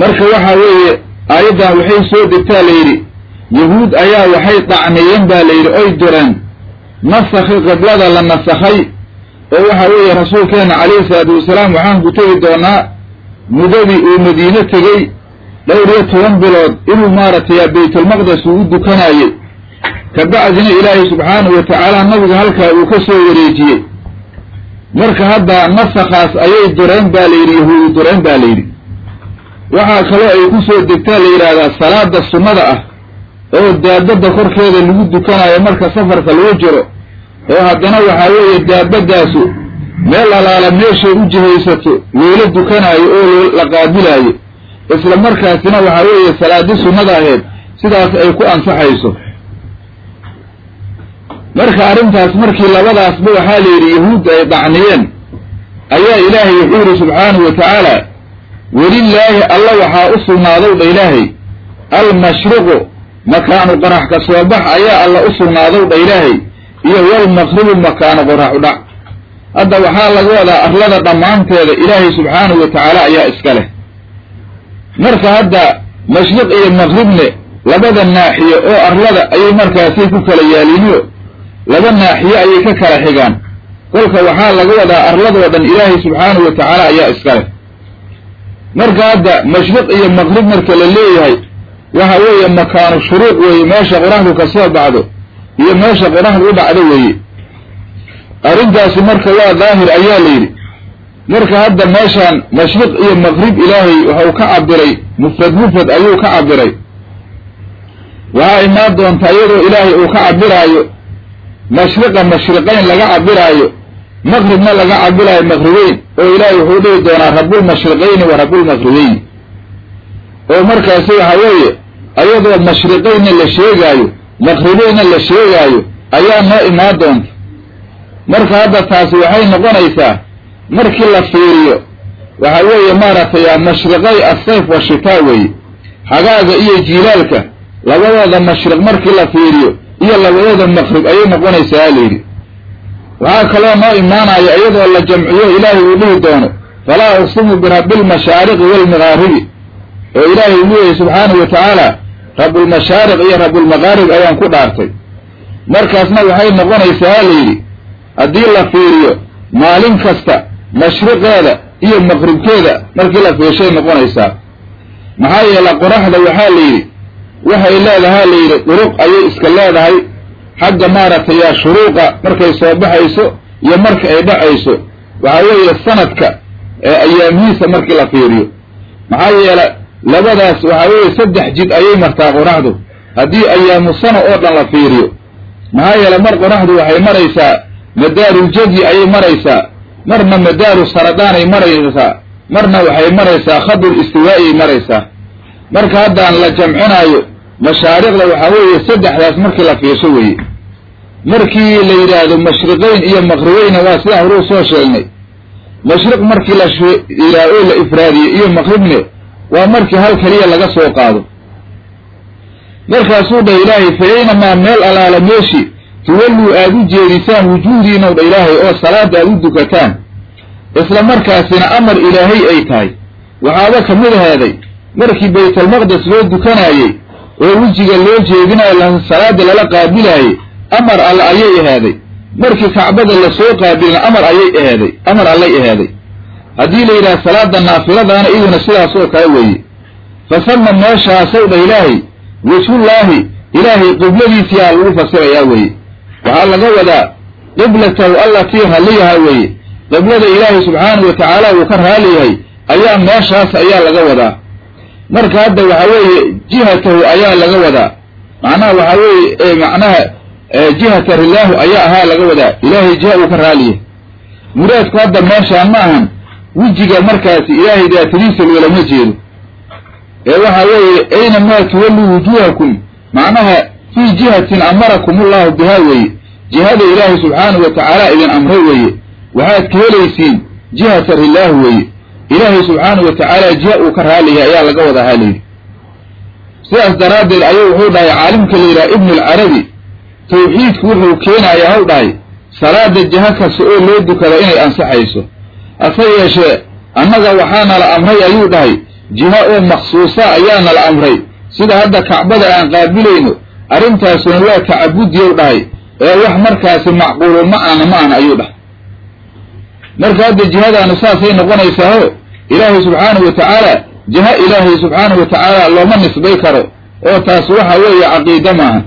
Marka waxaa weeye aayaddan waxay soo degtaa la yidhi yahuud ayaa waxay dhacniyeen baa la yidhi oy direen nasakhi qiblada la nasakhay oo waxa weeye rasuulkeenna calayhi salaatu wasalaam waxaan ku tegi doonaa muddadii uu madiine tegey dhowr iyo toban bilood inuu maaragtay baytulmaqdes uu u dukanayey. Kabacdina ilaahay subxaanahu wa tacaala nabiga halkaa uu ka soo wareejiyey. Marka hadda nasakhaas ayay dureen baa la yidhi yahuudi dureen baa la yidhi. Waxaa kaloo ay ku soo degtaa la yidhaahdaa salaada sunnada ah oo daabadda korkeeda lagu dukanayo marka safarka lagu jiro oo haddana waxaa weeye daabadaasu meel alaala meeshay u jihaysato loola dukanaayo oo la qaabilaayo isla markaasina waxaa weeye salaadi sunnada aheed sidaas ay ku ansaxayso. Marka arrintaas markii labadaasba waxaa la yidhi yahuudda ay dhacniyeen ayaa ilaahay wuxuu yidhi subxaanahu wa tacaala welilaahi alla waxaa u sugnaadow dha ilaahay almashriqu makaanu qorax ka soo bax ayaa alla u sugnaadow dha ilaahay iyo walmaqribu makaanu qorax u dhac. Hadda waxaa laga wadaa arlada dhammaanteeda ilaahay subxaanahu wa tacaala ayaa iska leh. Marka hadda mashriq iyo maqribne labada naaxiye oo arlada ayay markaasay ku kala yaaliinyo laba naaxiye ayay ka kala xigaan. Kolka waxaa laga wadaa arladoo dhan ilaahay subxaanahu wa tacaala ayaa iska leh. Marka hadda mashriq iyo maqrib marka la leeyahay waxa weeye makaanu shuruuq weeye meesha qoraxdu ka soo baxdo iyo meesha qoraxdu u dhacdo weeye. Arrintaasi marka waa daahir ayaa la yidhi. Marka hadda meeshaan mashriq iyo maqrib ilaahay waxau ka cabiray mufrad mufrad ayuu ka cabiray waxaa imaan doontaa iyadoo ilaahay uu ka cabiraayo mashriqa mashriqayn laga cabiraayo maqribna laga cabiraayo maqribeyn oo ilaahay wuxuu dhihi doonaa rabulmashriqayni wa rabulmaqribeyni oo markaasi waxa weeye ayadoo mashriqaynna la sheegaayo maqribeynna la sheegaayo ayaa noo imaan doonta. Marka hadda taasi waxay noqonaysaa markii la fiiriyo waxa weeye maaragtay mashriqay asayf wa shitaa weeye. Xagaaga iyo jiilaalka labadooda mashriq markii la fiiriyo iyo labadooda maqrib ayay noqonaysaa layidhi waxaa kaloo noo imaanaya iyadoo la jamciyo ilaahay uu dhihi doono falaa uqsimu birabbilmashaariqi waalmaqaaribi oo ilaahay uu leeyahay subxaanahu wa tacaala rabbulmashaariq iyo rabbulmaqaarib ayaan ku dhaartay. Markaasna waxay noqonaysaa layidhi haddii la fiiriyo maalin kasta mashriqeeda iyo maqribkeeda markii la fiirshay noqonaysaa. Maxaa yeele qoraxda waxaa la yidhi waxay leedahaa la yidhi duruq ayay iska leedahay. Xagga maaragtay shuruuqa markay soo baxayso iyo marka ay dhacayso. Waxaa weeye sanadka ee ayaamihiisa markii la fiiriyo. Maxaa yeele labadaas waxaa weeye saddex jid ayay martaa qoraxdu haddii ayaamu sana oo dhan la fiiriyo maxaa yeele mar qoraxdu waxay maraysaa madaaruljadyi ayay maraysaa marna madaaru saradaanay maraysaa marna waxay maraysaa khadul istiwaa'iyay maraysaa. Marka haddaan la jamcinaayo mashaariqda waxaa weeye saddexdaas markii la fiirsho weeye. Markii la yidhaahdo mashriqayn iyo maqribeyna waa sidaan horuu soo sheegnay. Mashriq markii la yidhaahdo oo la ifraadiyo iyo maqribne waa markii hal keliya laga soo qaado. Markaasuu dha ilaahay fa aynamaa meel alaala meeshi tuwalluu aad u jeedisaan wujuuhdiinow dha ilaahay oo salaada aad u dukataan. Isla markaasina amar ilaahay ay tahay. Waxaaba ka mid ahaaday markii baytalmaqdes loo dukanaayey oo wejiga loo jeedinayo salaada lala qaabilaayey amar alle ayay ahaaday. Markii kacbada la soo qaabilina amar ayay ahaaday amar allay ahaaday haddii la yidhaha salaada naafiladaana iyaduna sidaas oo kale weeye. Fasama meeshaasow dha ilaahay wejhullaahi ilaahay qibladiisiyaa lagu fasirayaa weeye. Waxaa laga wadaa qiblatahu allatii halliyahaa weeye. Qiblada ilaahay subxaanahu wa tacaala uu ka raali yahay ayaa meeshaas ayaa laga wadaa. Marka hadda waxaa weeye jihatahu ayaa laga wadaa. Macnaha waxaa weeye macnaha jihata rilaahu ayaa ahaa laga wadaa. Ilaahay jiha uu ka raaliyahay muraadku hadda meeshaan ma ahan wejiga markaasi ilaahay daatadiisa loolama jeedo. ee waxa weeye aynamaa tuwalluu wujuuhakum? Macnaha fii jihatin amarakum ullahu bihaa weeye. Jihada ilaahay subxaanahu wa tacaala idin amray weeye. Waxaad ka helaysiin jihata rilaahi weeye. Ilaahay subxaanahu wa tacaala jiha uu ka raaliyahay ayaa laga wada halayidhi sidaas daraaddeed ayuu wuxuu dhahay caalimka la yidhaha ibnu alcarabi tawxiidku wuxuu keenayaa haw dhahay salaada jiha kasta oo loo dukada inay ansaxayso hase yeeshee annaga waxaana la amray ayuu dhahay jiha oo maksuusa ayaana la amray sida hadda kacbada aan qaabilayno arrintaasuna waa tacabudiyow dhahay ee wax markaasi macquulun ma aana ma ana ayuu dhahay. Marka hadda jihadaanu saasay noqonaysaaho ilaahay subxaanahu wa tacaala jiha ilaahay subxaanahu wa tacaala looma nisbay karo oo taas waxa weeye caqiida maaha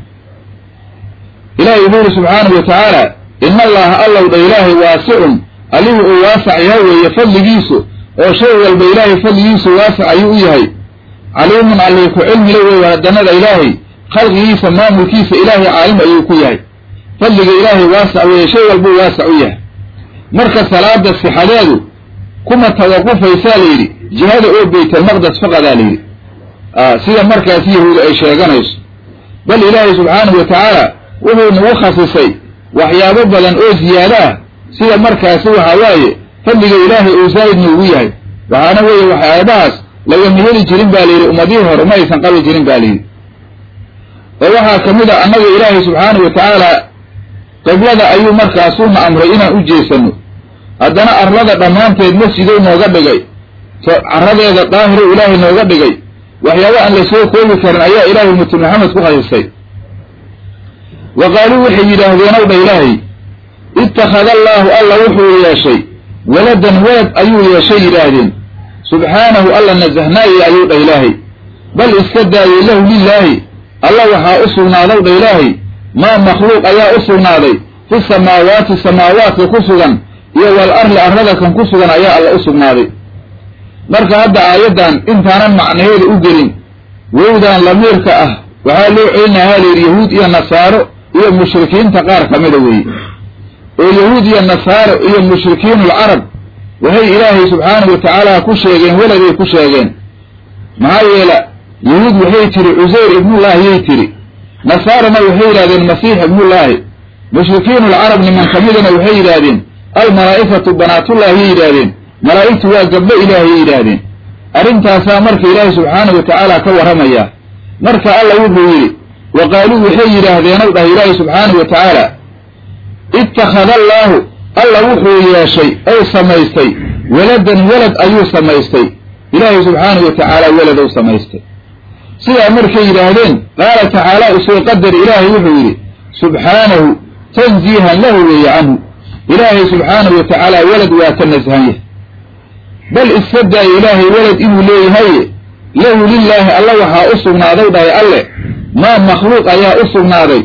ilaahay wuxuu yihi subxaanahu wa tacaala ina allaha allow dha ilaahay waasicun aligu uu waasac yaha weeye fadligiisu oo shay walba ilaahay fadligiisu waasac ayuu u yahay. Caliimun allii ku cilmile wey wadanada ilaahay khalqigiisa maamulkiisa ilaahay caalim ayuu ku yahay. Fadliga ilaahay waasac weeye shay walbuu waasac u yahay. Marka salaada sixadeedu kuma tawaqufaysaa la yidhi jihada oo baytalmaqdes faqadaa la yidhi. Sida markaasi yahuudi ay sheeganayso. Bal ilaahay subxaanahu wa tacaala wuxuu nagu khasisay waxyaabo badan oo ziyaado ah sida markaasi waxaa waaye fadliga ilaahay uu zaa'id noogu yahay. Waxaana weeye waxyaabahaas lagama heli jirin baa layidhi ummadihii hore ma aysan qabi jirin ba layidhi. Oo waxaa ka mid a annaga ilaahay subxaanahu wa tacaala qiblada ayuu markaasuuna amray inaan u jeesano. Haddana arlada dhammaanteed masjidow nooga dhigay. Caradeeda daahiro ilaahay nooga dhigay. Waxyaaba aan la soo koobi karin ayaa ilaahay ummatu maxamed ku khasisay wa qaaluu waxay yidhaahdeenow dha ilaahay ittakhada allaahu alla wuxuu yeeshay waladan walad ayuu yeeshay yidhaahdeen subxaanahu alla nasahnaaye ayuu dha ilaahay bal iska daayey lahu lilaahi alla waxaa u sugnaadow dha ilaahay maa makhluuq ayaa u sugnaaday fi samaawaati samaawaadka ku sugan iyo wal arli arlada kan ku sugan ayaa alla u sugnaaday marka hadda aayaddan intaanan macnaheeda u gelin wowdan lamiirka ah waxaa loo celinayaa layidhi yahuud iyo nasaaro iyo mushrikiinta qaar ka mida weeye oo yahuud iyo nasaaro iyo mushrikiinulcarab waxay ilaahay subxaanahu wa tacaala ku sheegeen weladay ku sheegeen. Maxaa yeela yahuud waxay tiri cusayr ibnullaahi yay tiri nasaarana waxay yidhahdeen masiix ibnullaahi mushrikiinulcarab niman ka midana waxay yidhaahdeen almalaa'ikatu banaatullaahi yay yidhaahdeen. Malaa'igtu waa gabdho ilaahay yay yidhaahdeen. Arrintaasaa marka ilaahay subxaanahu wa tacaala ka warramaya marka alla wuxuu yidhi wa qaaluu waxay yidhaahdeenow dhah ilaahay subxaanahu wa tacaala ittakhada allaahu alla wuxuu yeeshay ow samaystay waladan welad ayuu samaystay ilaahay subxaanahu wa tacaala weladow samaystay sidaa markay yidhaahdeen qaala tacaala u soo qadar ilaahay wuxuu yidhi subxaanahu tanziihan lahu weeye canhu ilaahay subxaanahu wa tacaala welad waa ka nashanyah bal iska daaya ilaahay welad inuu leeyahaye lahu lilaahi alla waxaa u sugnaaday dhahay alle maa makhluuq ayaa u sugnaaday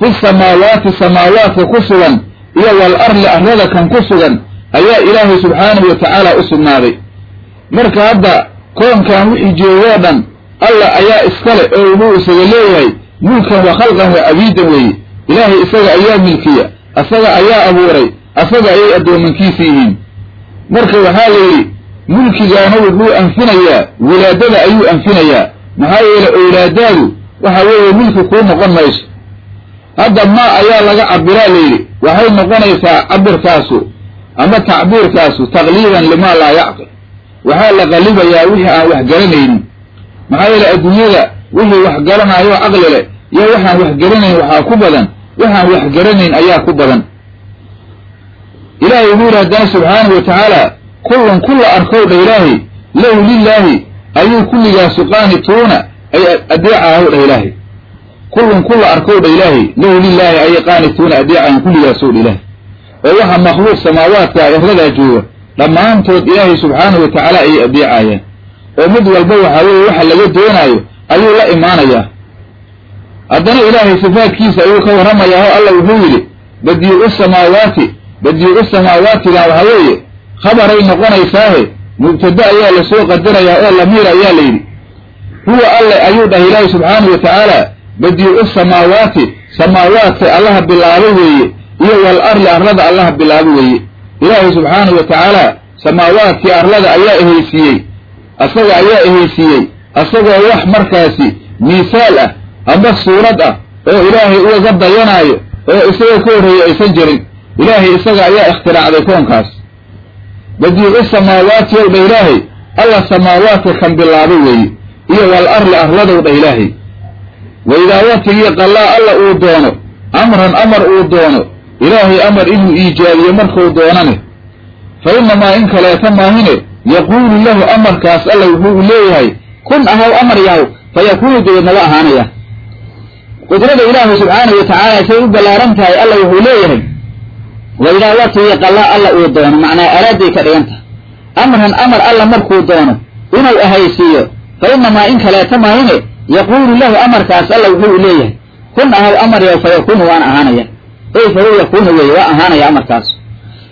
fi samaawaati samaawaadka ku sugan iyo wal arli arlada kan ku sugan ayaa ilaahay subxaanahu wa tacaala u sugnaaday. Marka hadda koonkan wixii joogoo dhan alla ayaa iskale oo wuxuu isaga leeyahay mulkan wa khalqan wa abiidan weeye. Ilaahay isaga ayaa milkiya asaga ayaa abuuray asaga ayay addoomankiisa yihiin. Marka waxaa la yidhi mulkigaana wuxuu anfinayaa wilaadada ayuu anfinayaa. Maxaa yeele owlaadaadu waxa weeye milki kuu noqon mayso hadda maa ayaa laga cabiraa layidhi waxay noqonaysaa cabirkaasu ama tacbiirkaasu taqliiban limaa laa yacqil. Waxaa la qalibayaa wixii aan wax garanaynin maxaa yeele adduunyada wixii wax garanaayo caqli leh iyo waxaan wax garanayn waxaa ku badan waxaan wax garanayn ayaa ku badan. Ilaahay wuxuu yidhi haddana subxaanahu wa tacaala kullun kulla arkow dha ilaahay lahu lilaahi ayuu kulligaasu qaanituuna ay adeecahaw dha ilaahay kullun kulla arkow dha ilaahay. Lahu lilaahi ayay qaanituuna adeecahan kulligaasow dha ilaahay. Oo waxa makhluuq samaawaadka erradaa jooga dhammaantood ilaahay subxaanahu wa tacaala ayay adeecayaan oo mid walba waxaa weeye waxa laga doonaayo ayuu la imaanayaa. Haddana ilaahay sifaadkiisa ayuu ka warramayaa oo alla wuxuu yidhi badiicu samaawaati badiicu samaawaatigan waxaa weeye khabaray noqonaysaahe mubtada ayaa la soo qadarayaa oo lamiir ayaa la yidhi. Huwa alle ayuu dhahay ilaahay subxaanahu wa tacaala badiicu samaawaati samaawaadka allaha bilaabo weeye iyo wal arli arlada allaha bilaabo weeye. Ilaahay subxaanahu wa tacaala samaawaadkii arlada ayaa ehaysiiyey asaga ayaa ehaysiiyey asagoo wax markaasi miisaal ah amba suurad ah oo ilaahay ugaga dayanaayo oo isaga ka horreeyey aysan jirin. Ilaahay isaga ayaa ikhtiraacday koonkaas. Badiicu samaawaati ow dha ilaahay alla samaawaadka kan bilaabo weeye iyo wal arli arladow dha ilaahay wa idaa watigii qallaa alla uu doono amran amar uu doono ilaahay amar inuu iijaabiyo markuu doonane fa innamaa in kaleeta maahine yaquulu lahu amarkaas alla wuxuu leeyahay kun ahaw amar yahow fa yakuunu dabeedna wa ahaanaya qudrada ilaahay subxaanahu wa tacaala say u ballaaran tahay alla wuxuu leeyahay wa idaa watigii qallaa alla uu doono macnaa araaday ka dhigan tahay amran amar alla markuu doono inuu ahaysiiyo fa innamaa in kaleeta maahine yaquulu lahu amarkaas alla wuxuu leeyahay kun ahaw amar yahow fa yakuunu waana ahaanaya ey fa huwa weeye waa ahaanaya amarkaas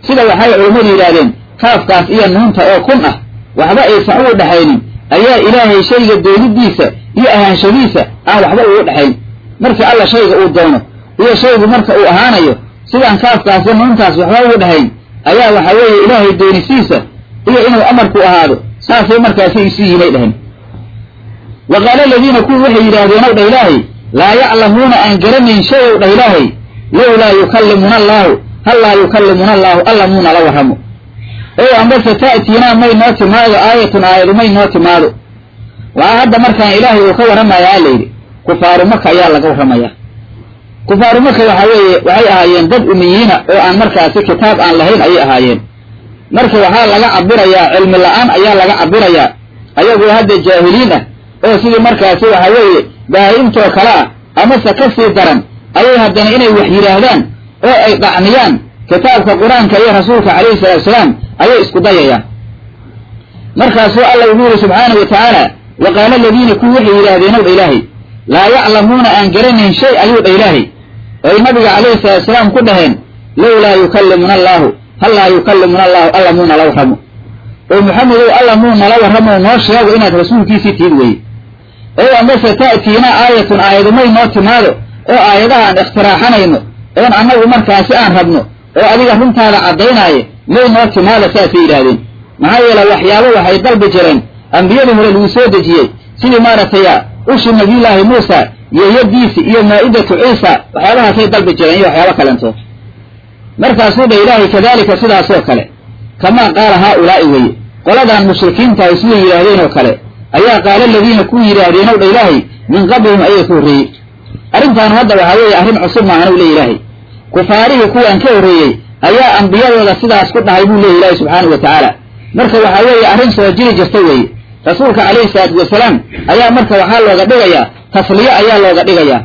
sida waxay culummadu yidhaahdeen kaafkaas iyo nuunta oo kun ah waxba aysan ugu dhexaynin ayaa ilaahay shayga doonidiisa iyo ahaanshadiisa aan waxba ugu dhexayn markii alla shayga uu doono iyo shaygu marka uu ahaanayo sidaan kaafkaas nuuntaas waxba ugu dhexayn ayaa waxa weeye ilaahay doonisiisa iyo inuu amarku ahaado saasay markaasi isu yimay dhehen wa qaala aladiina kuwii waxay yidhaahdeen ow dha ilaahay laa yaclamuuna aan garanayn shay ow dha ilaahay lowlaa yukallimuna allaahu hal laa yukallimuna allaahu alla muuna la warramo ow ambase ta'tiinaa may noo timaado aayatun aayadu may noo timaado waxaa hadda markaan ilaahay uu ka warramayaa layidhi kufaaru maka ayaa laga warramayaa kufaaru maka waxaa weeye waxay ahaayeen dad umiyiina oo aan markaasi kitaab aan lahayn ayay ahaayeen marka waxaa laga cabirayaa cilmi la'aan ayaa laga cabirayaa ayagoo hadda jaahiliin ah oo sidii markaasi waxaa weeye baahimtoo kale ah amase ka sii daran ayay haddana inay wax yidhaahdaan oo ay dhacniyaan kitaabka qur'aanka iyo rasuulka calayhi salaatu salaam ayay isku dayayaan. Markaasuu alla wuxuu yihi subxaana wa tacaala wa qaala aladiina kuwii waxay yidhaahdeen ow dha ilaahay laa yaclamuuna aan garanayn shay ayuu dha ilaahay. Oy nabiga calayhi salaatu salaam ku dhaheen lowlaa yukallimuna allaahu hal laa yukallimuna allaahu alla muu nala warramo oo maxamedow alla muu nala warramo noo sheego inaad rasuulkiisii tiid weye ow ambase ta'tiinaa aayatun aayadumay noo timaado oo aayadaha aan ikhtiraaxanayno oon annagu markaasi aan rabno oo adiga runtaada caddaynaayo may noo timaada saasay yidhaahdeen. Maxaa yeele waxyaabo waxay dalbi jireen ambiyadii hore lagu soo dejiyey sidii maaragtay ushi nabiyullaahi muusa iyo yaddiisi iyo maa'idatu ciisa waxyaabahaasay dalbi jireen iyo waxyaabo kalentood markaasuu dha ilaahay kadaalika sidaasoo kale kamaa qaala haa ulaa'i weye qoladan mushrikiinta ay siday yidhaahdeen oo kale ayaa qaala aladiina ku yidhaahdeen ow dha ilaahay min qablihim ayay ka horreeyey. Arrintaan hadda waxaa weeye arrin cusub maahan u le ilaahay. Kufaarihii kuwaan ka horreeyey ayaa ambiyadooda sidaas ku dhahay buu leeya ilaahi subxaanahu wa tacaala. Marka waxaa weeye arrin soo jiri jirta weeye. Rasuulka calayhi salaatu wasalaam ayaa marka waxaa looga dhigayaa tasliye ayaa looga dhigayaa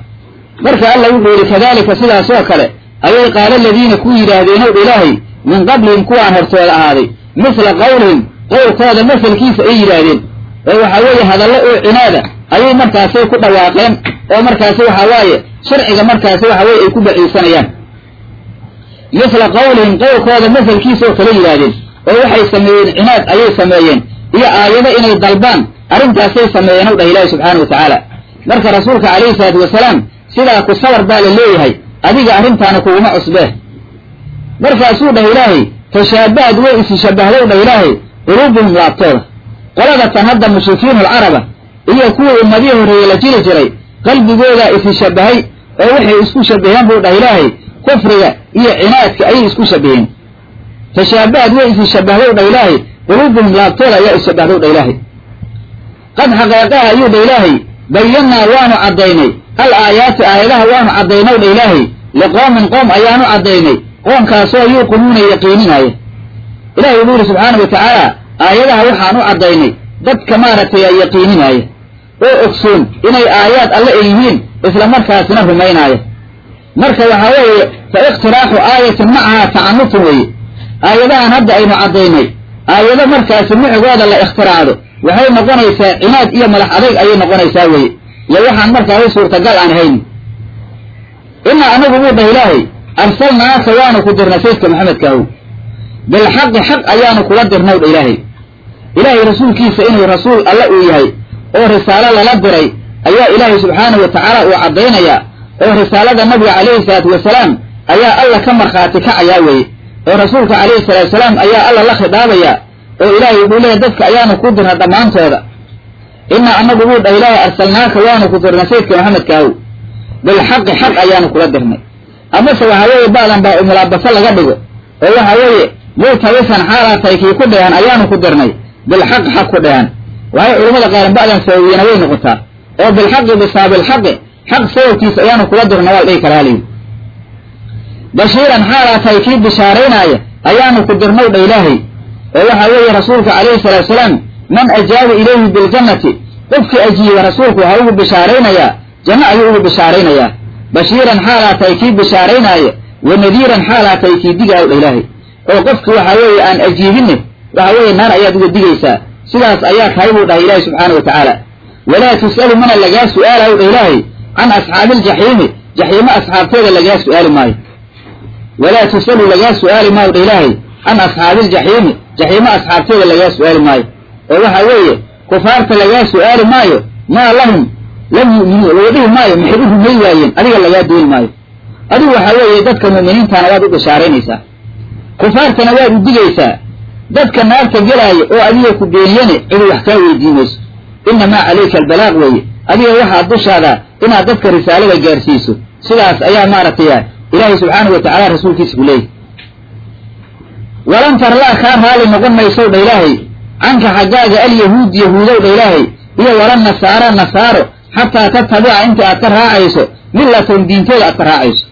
marka alla wuxuu yidhi kadaalika sidaasoo kale ayay qaala aladiina ku yidhaahdeen ow ilaahay min qablihim kuwaan hortooda ahaaday. Misla qawlihim qowlkooda maselkiisa ay yidhaahdeen oo waxaa weeye hadallo oo cinaada ayay markaasay ku dhawaaqeen oo markaasi waxaa waaye sharciga markaasi waxa weye ay ku baciisanayaan misla qawlihim qowlkooda maselkiisa oo kale yidhaahdeen oo waxay sameeyeen cinaad ayay sameeyeen iyo aayado inay dalbaan arrintaasay sameeyeen ow dhah ilaahi subxaana wa tacaala. Marka rasuulka calayhi salaatu wasalaam sidaa ku sabar baa la leeyahay adiga arrintaana kuguma cusbee. Markaasuu dhah ilaahay tashaabahad way isi shabahdow dhah ilaahay quluubuhum laabtooda qolada tan hadda mushrikiinu alcaraba iyo kuwii ummadihii horreeye la jiri jiray qalbigoodaa isi shabahay oo waxay isku shabaheen buu dhah ilaahay kufriga iyo cinaadka ayay isku shabaheen tashaabahad way isi shabahdow dhah ilaahay quluubuhum laabtooda ayaa isshabahdow dhah ilaahay. Qad xaqeeqaha ayuu dhah ilaahay bayannaa waanu caddaynay al aayaati aayadaha waanu caddaynow dha ilaahay liqoomin qoom ayaanu caddaynay qoomkaasoo yuuqinuuna yaqiininaya ilahay wuxuu yidhi subxaanau wa tacaala aayadaha waxaan u caddaynay dadka maaragtay yaqiininaya oo ogsoon inay aayaad alle ay yihiin isla markaasina rumaynaaya marka waxaa weeye fa ikhtiraaxu aayatin macahaa tacanutun weeye. Aayadahan hadda aynu caddaynay aayado markaasi micigooda la ikhtiraacdo waxay noqonaysaa cinaad iyo madax adayg ayay noqonaysaa weeye. Iyo waxaan markaasi suurtagal aan ahayn inaa anagu buu dhah ilaahay arsalnaaka waanu ku dirnay saydka maxamedkaahu. Bilxaqi xaq ayaanu kula dirnaw dha ilaahay ilaahay rasuulkiisa inuu rasuul alle uu yahay oo risaalo lala diray ayaa ilaahay subxaanahu wa tacaala uu caddaynayaa oo risaalada nabiga calayhi salaatu wasalaam ayaa alla ka markhaati kacayaa weeye. Oo rasuulka calayhi salaatu wasalaam ayaa alla la khidaabayaa oo ilaahay wuxuu leeyahy dadka ayaanu ku dirna dhammaantooda inaa anagu buu dhah ilaahay arsalnaaka waanu ku dirnay saydka maxamedkaahu bilxaqi xaq ayaanu kula dirnay. Amase waxaa weeye ba'dan baa umulaabaso laga dhigo oo waxa weeye multabisan xaalaa tahay kii ku dheehan ayaanu ku dirnay bilxaq xaq ku dheehan waxay culimmada qaaran ba'dan sababiyana way noqotaa oo bilxaqi bisaabilxaqi xaq sababkiisa ayaanu kula dirna waa la dhihi karaa liyi bashiiran xaalaa tahay kii bishaaraynaaya ayaanu ku dirnaw dha ilaahay oo waxaa weeye rasuulka calayhi salaatu salaam man ajaaba ilayhi biljannati qofkii ajiiba rasuulku waxaa ugu bishaaraynayaa janno ayuu ugu bishaaraynayaa bashiiran xaalaa tahay kii bishaaraynaaya wa nadiiran xaalaa tahay kii digaaw dha ilaahay oo qofki waxaa weeye aan ajiibinne naar ayaad uga digaysaa. Sidaas ayaa tahay buu dhahay ilaahay subxaana wa tacaala walaa tus'alu mana lagaa su'aalaw dha ilaahay. Can asxaabi aljaxiimi jaxiimo asxaabteeda lagaa su'aali maayo. Walaa tus'alu lagaa su'aali maayo dha ilaahay. Can asxaabi aljaxiimi jaxiimo asxaabteeda lagaa su'aali maayo. Oo waxa weeye kufaarta lagaa su'aali maayo maa lahum lam yu'minuun laga dhihi maayo maxay u rumay waayeen adiga lagaa dooni maayo. Adigu waxaa weeye dadka mu'miniintana waad u bishaaraynaysaa kufaartana waad u digaysaa dadka naarta gelaaya oo adiga ku beeniyane cidu wax kaa weydiin mayso innamaa calayka albalaaq weeye adiga waxaad dushaada inaad dadka risaalada gaarsiiso. Sidaas ayaa maaragtay ilaahay subxaanahu wa tacala rasuulkiisa ku leeyahy walan tarlaa kaa raali noqon maysow dha ilaahay. Canka xaggaaga alyahuud yahuudow dha ilaahay. Iyo wala nasaara nasaaro. Xataa tatabica inta aad ka raacayso. Millatahum diintooda aad ka raacayso.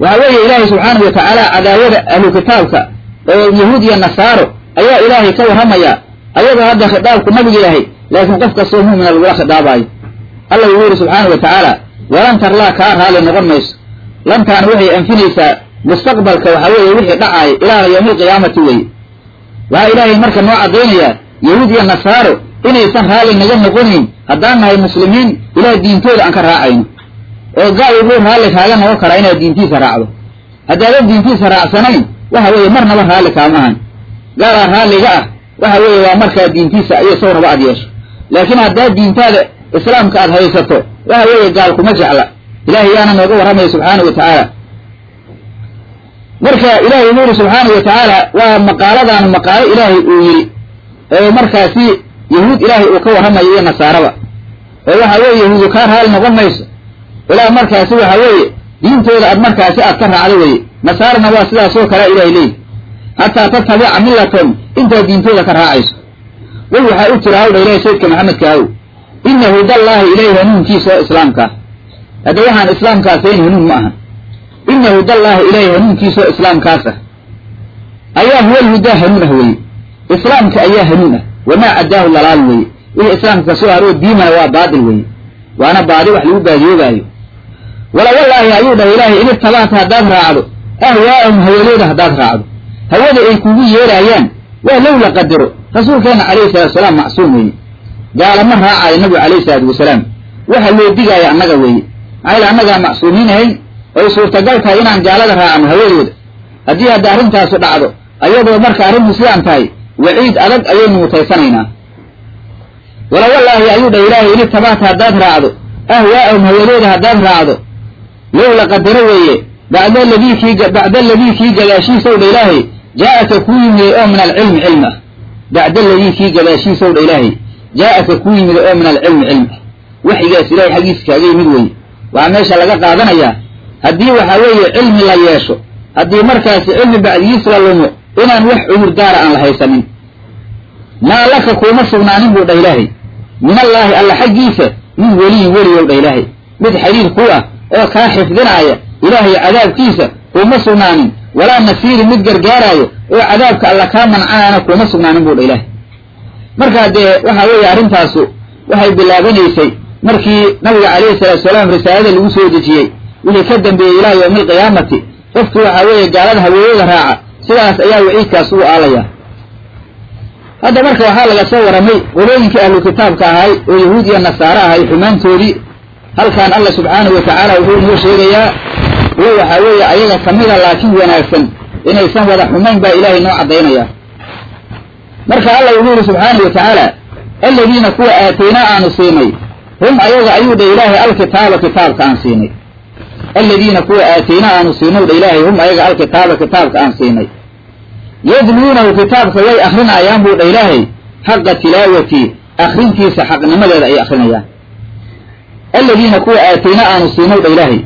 Waxaa weeye ilaahay subxaanahu wa cadaawada ahlu oo yahuud iyo nasaaro ayaa ilaahay ka warramaya ayadoo hadda khitaabku nabiga yahay laakiin qof kastoo mu'mina lagula khitaabaayo alla wuu yidhi subxaanahu wa tacaala walan tarlaa kaa raali noqon mayso. Lantaana waxay anfinaysaa mustaqbalka waxaa weeye wixii dhacaaya ilaa yowmi alqiyaamati weeye. Waxaa ilaahay marka noo caddaynayaa yahuud iyo nasaaro inaysan raalli naga noqonayn haddaan nahay muslimiin ilaah diintooda aan ka raacayno. Oo gaal wuxuu raalli kaaga noqon karaa inaad diintiisa raacdo. Haddaadan diintiisa raacsanayn waxa weeye marnaba raalli kaamahan gaalaa raalliga ah waxa weeye waa markaa diintiisa iyo sawraba aad yeesho. Laakiin haddaad diintaada islaamka aad haysato waxa weeye gaal kuma jecla. Ilaahay yaana nooga warramaya subxaanahu wa tacaala. Marka ilaahay wuxuu yidhi subxaanahu wa tacaala waa maqaaladaanu maqaalo ilaahay uu yidhi oo markaasi yahuud ilaahay uu ka warramayo iyo nasaaraba oo waxa weeye yahuudu kaa raali noqon mayso. Ilaa markaasi waxa weeye diintooda aad markaasi aad ka raacdo weye nasaarana waa sidaasoo kalea ilahay leeyihi hataa tatabica millatahum intaad diintooda ka raacayso. Qul waxaa u tira hawdha ilahay saydka maxamedka ahow ina hudallaahi ilahi hanuunkiisa oo islaamkaa hadda waxaan islaamkaasayn hanuun ma ahan ina hudallaahi ilahi hanuunkiisa oo islaamkaas ah ayaa huwa alhudaa hanuun ah weeye. Islaamka ayaa hanuun ah. Wamaa caddaahu dalaal weeye. Wixii islaamka ka soo haroo diimana waa baadil weeye. Waana baadi wax lagu baadiyoobaayo wala wallaahi ayuu dhahay ilaahay in irtabaata haddaad raacdo ahwaa'ahum hawadooda haddaad raacdo. Hawada ay kugu yeeraayaan waa low la qadaro rasuulkeenna calayhi salatu wasalaam macsuum weeye. Gaalama raacayo nabigu calayhi salaatu wasalaam. Waxa loo digaaya annaga weeye. Maxaa yile annagaa macsuumiin ahayn oy suurtagal tahay inaan gaalada raacno hawadooda haddii hadda arrintaasu dhacdo ayadoo marka arrintu sidaan tahay waciid adag ayaynu mutaysanaynaa wala wallaahi ayuu dhah ilaahay in irtabaata haddaad raacdo ahwaa'ahum hawadooda haddaad raacdo low la qadaro weeye bacda aladii kii gadaashiisow dha ilaahay jaa'aka kuu yimid oo min alcilmi cilm ah bacda aladii kii gadaashiisow dha ilaahay jaa'aka kuu yimid oo min alcilmi cilm ah waxigaas ilahay xaggiisa kaaga yimid weeye waxaa meesha laga qaadanayaa haddii waxaa weeye cilmi la yeesho haddii markaasi cilmi bacdigiis la lumo inaan wax cudur daara aan la haysanin maa laka kuuma sugnaanin buu dhah ilaahay min allaahi alla xaggiisa min weliyin weligow dha ilaahay mid xidhiir ku ah oo kaa xifdinaaya ilaahay cadaabkiisa kuuma sugnaanin walaa nasiirin mid gargaaraayo oo cadaabka alla kaa mancaana kuuma sugnaanin buu dha ilaahay. Markaa dee waxaa weeye arrintaasu waxay bilaabanaysay markii nabiga calayhi salaatu salaam risaalada lagu soo dejiyey wixii ka dambeeyey ilaa yowmi alqiyaamati qofkii waxaa weeye gaalada hawooyada raaca sidaas ayaa waciidkaas ugu aalaya. Hadda marka waxaa laga soo waramay qolooyinkii ahlu kitaabka ahay oo yahuud iyo nasaare ahay xumaantoodii halkan alla subxaanahu wa tacaala wuxuu inoo sheegayaa kuwo waxaa weeye ayaga kamida laakiin wanaagsan inaysan wada xumayn baa ilaahay noo caddaynaya marka alla wuxuu yihi subxaanahu wa tacaala aladiina kuwa aataynaa aanu siinay hum ayaga ayuu dha ilaahay alkitaaba kitaabka aan siinay. Aladiina kuwa aataynaa aanu siinow dha ilaahay hum ayaga alkitaaba kitaabka aan siinay. Yadluunahu kitaabka way akrinayaan buu dha ilaahay xaqa tilaawati akrintiisa xaqnimadeeda ay akrinayaan aladiina kuwa aataynaa aanu siinow dha ilaahay.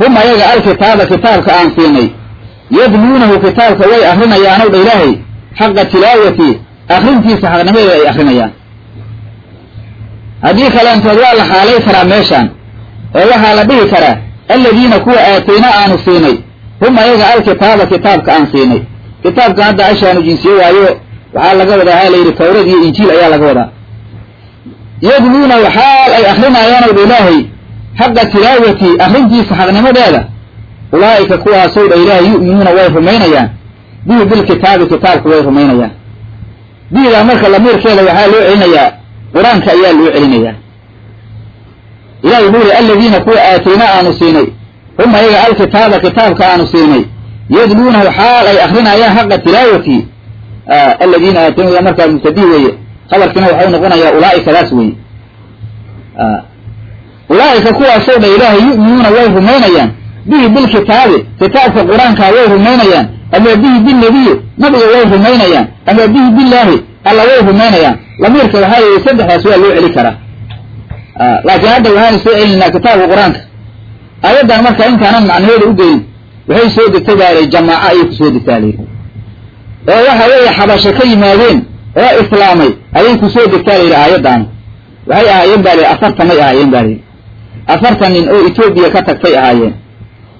Hum ayaga alkitaaba kitaabka aan siinay. Yadluunahu kitaabka way akrinayaanow dha ilaahay. Xaqa tilaawati akrintiisa xaqnimadeeda ay akrinayaan haddii kaleentood waa la xaalay karaa meeshaan oo waxaa la dhihi karaa aladiina kuwa aataynaa aanu siinay. Hum ayaga alkitaaba kitaabka aan siinay. Kitaabkan hadda ashaanu jinsiye waayo waxaa laga wadaa ha layidhi tawrad iyo injiil ayaa laga wadaa yadluunahu xaal ay akrinayaanow dha ilaahay xaqa tilaawati akrintiisa xaqnimadeeda. Ulaa'ika kuwaasow dha ilaahay yu'minuuna way rumaynayaan. Bihi bilkitaabi kitaabka way rumaynayaan. Bihidaa marka lamiirkeeda waxaa loo celinayaa. Qur'aanka ayaa loo celinayaa. Ilahi wuxuu yihi aladiina kuwa aataynaa aanu siinay hum ayaga alkitaaba kitaabka aanu siinay yadluunahu xaal ay akrinayaan xaqa tilaawati. Aladiina aataynaa markaa mubtadi weeye khabarkiina waxau noqonayaa ulaa'ikadaas weeye ulaa'ika kuwaasoo dha ilaahay yu'minuuna way rumaynayaan bihi bilkitaabi kitaabka qur'aankaa way rumaynayaan ama bihi bilnebiyi nabiga way rumaynayaan ama bihi billaahi alla way rumaynayaan lamiirka waxaa yihi saddexdaas waa loo celi karaa. Laakiin hadda waxaanu soo celinaynaa kitaabka qur'aanka. Aayaddan marka intaanan macnaheeda u gelin waxay soo degtay baa lay jamaaco ayay ku soo degtaa layidhi oo waxa weeye xabasho ka yimaadeen oo islaamay ayay ku soo degtaa layidhi aayaddaani waxay ahaayeen baa layidhi afartanay ahaayeen baa layidhi afartan nin oo etoobiya ka tagtay ahaayeen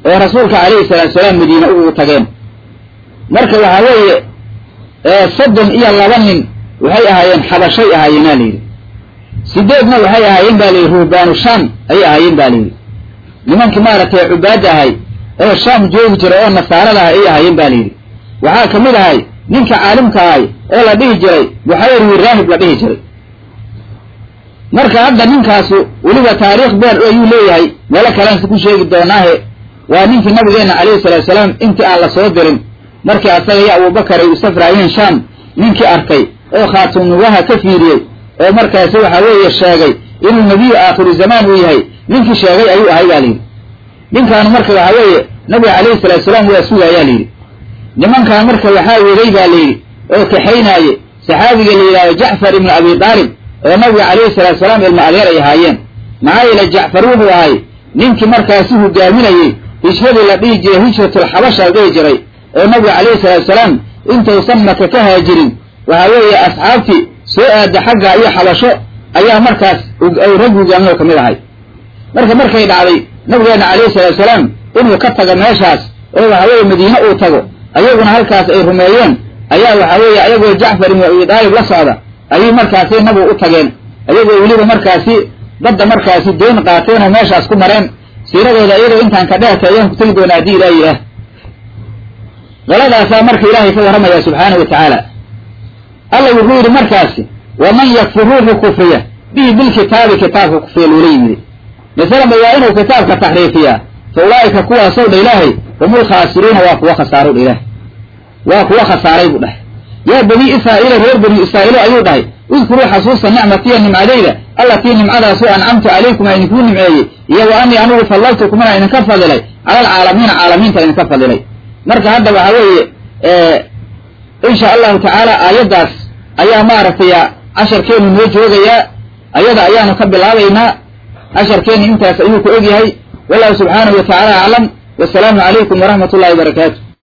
oo rasuulka calayhi salaatu salaam madiine ugu tageen. Marka waxaa weeye soddon iyo laba nin waxay ahaayeen xabashay ahaayeenaa layidhi sideedna waxay ahaayeen baa layidhi ruhbaanu shaam ayay ahaayeen ba layidhi nimankii maaragtay cubaadda ahay oo shaam joogi jiray oo nasaarada ahay ay ahaayeen ba layidhi waxaa ka mid ahay ninka caalimka ahay oo la dhihi jiray buxayr wi raahib la dhihi jiray. Marka hadda ninkaasu weliba taariikh beer ayuu leeyahay meelo kaleansi ku sheegi doonaahe waa ninkii nabigeenna calayhi salaatu salaam intii aan la soo dirin. Markii asaga iyo abubakar ay u safraayeen shaam ninkii arkay oo khaatumnubaha ka fiiriyey oo markaasi waxa weeye sheegay inuu nebiyu aakhiru zamaan uu yahay ninkii sheegay ayuu ahay baa layidhi ninkaanu marka waxa weeye nabiga calayhi salaatu salaam waa sugayaa layidhi nimankan marka waxaa weday baa layidhi oo kaxaynaaye saxaabiga la yidhahdo jacfar ibnu abi daalib oo nabiga calayhi salaatu salaam ilma adeer ay ahaayeen. Maxaa yeele jacfar wuxuu ahay ninkii markaasi hogaaminayey hijradii la dhihi jiray hijratulxabasha la dhihi jiray oo nabiga calayhi salaatu salaam intuusan maka ka haajirin. Waxaa weeye asxaabtii soo aada xagga iyo xabasho ayaa markaas rag hogaaminoo ka mid ahay. Marka markay dhacday nabigeena calayhi salaatu salaam inuu ka tago meeshaas oo waxa weeye madiine uu tago ayaguna halkaas ay rumeeyeen ayaa waxa weeye ayagoo jacfar ibnu abi daalib la socda ayay markaasi nabigu u tageen. Ayagoo weliba markaasi badda markaasi doon qaateen oo meeshaas ku mareen siiradooda iyadoo intaan ka dheerta ayaan ku tegi doonaa haddii ilaah yidhaah. Qoladaasaa marka ilaahay ka warramaya subxaana wa tacaala. Alla wuxuu yidhi markaasi waman yakfur ruuxu kufriya. Bihi bilkitaabi kitaabka kufriya loola yimidi masalanba waa inuu kitaabka taxriifiyaa fa ulaa'ika kuwaasow dha ilaahay hum ulkhaasiruuna waa kuwa khasaarow dha waa kuwa khasaaray buu dhahay. Yaa bani israa'iila reer bani israa'iilo ayuu dhahay udkuruu xasuusta nicmatiya nimcadayda allatii nimcadaasu ancamtu calaykum a idinkuu nimceeyey iyo wa anii anigu fadlaltukum inaan idinka fadilay cala alcaalamiina caalamiinta idinka fadilay marka hadda waxaa weeye insha allahu tacaala aayaddaas ayaa maaragtay casharkeenu noo joogayaa ayada ayaanu ka bilaabaynaa casharkeenu intaas ayuu ku egyahay wallahu subxaanahu wa tacaala aclam wasalaamu calaykum waraxmat ullahi wabarakaatu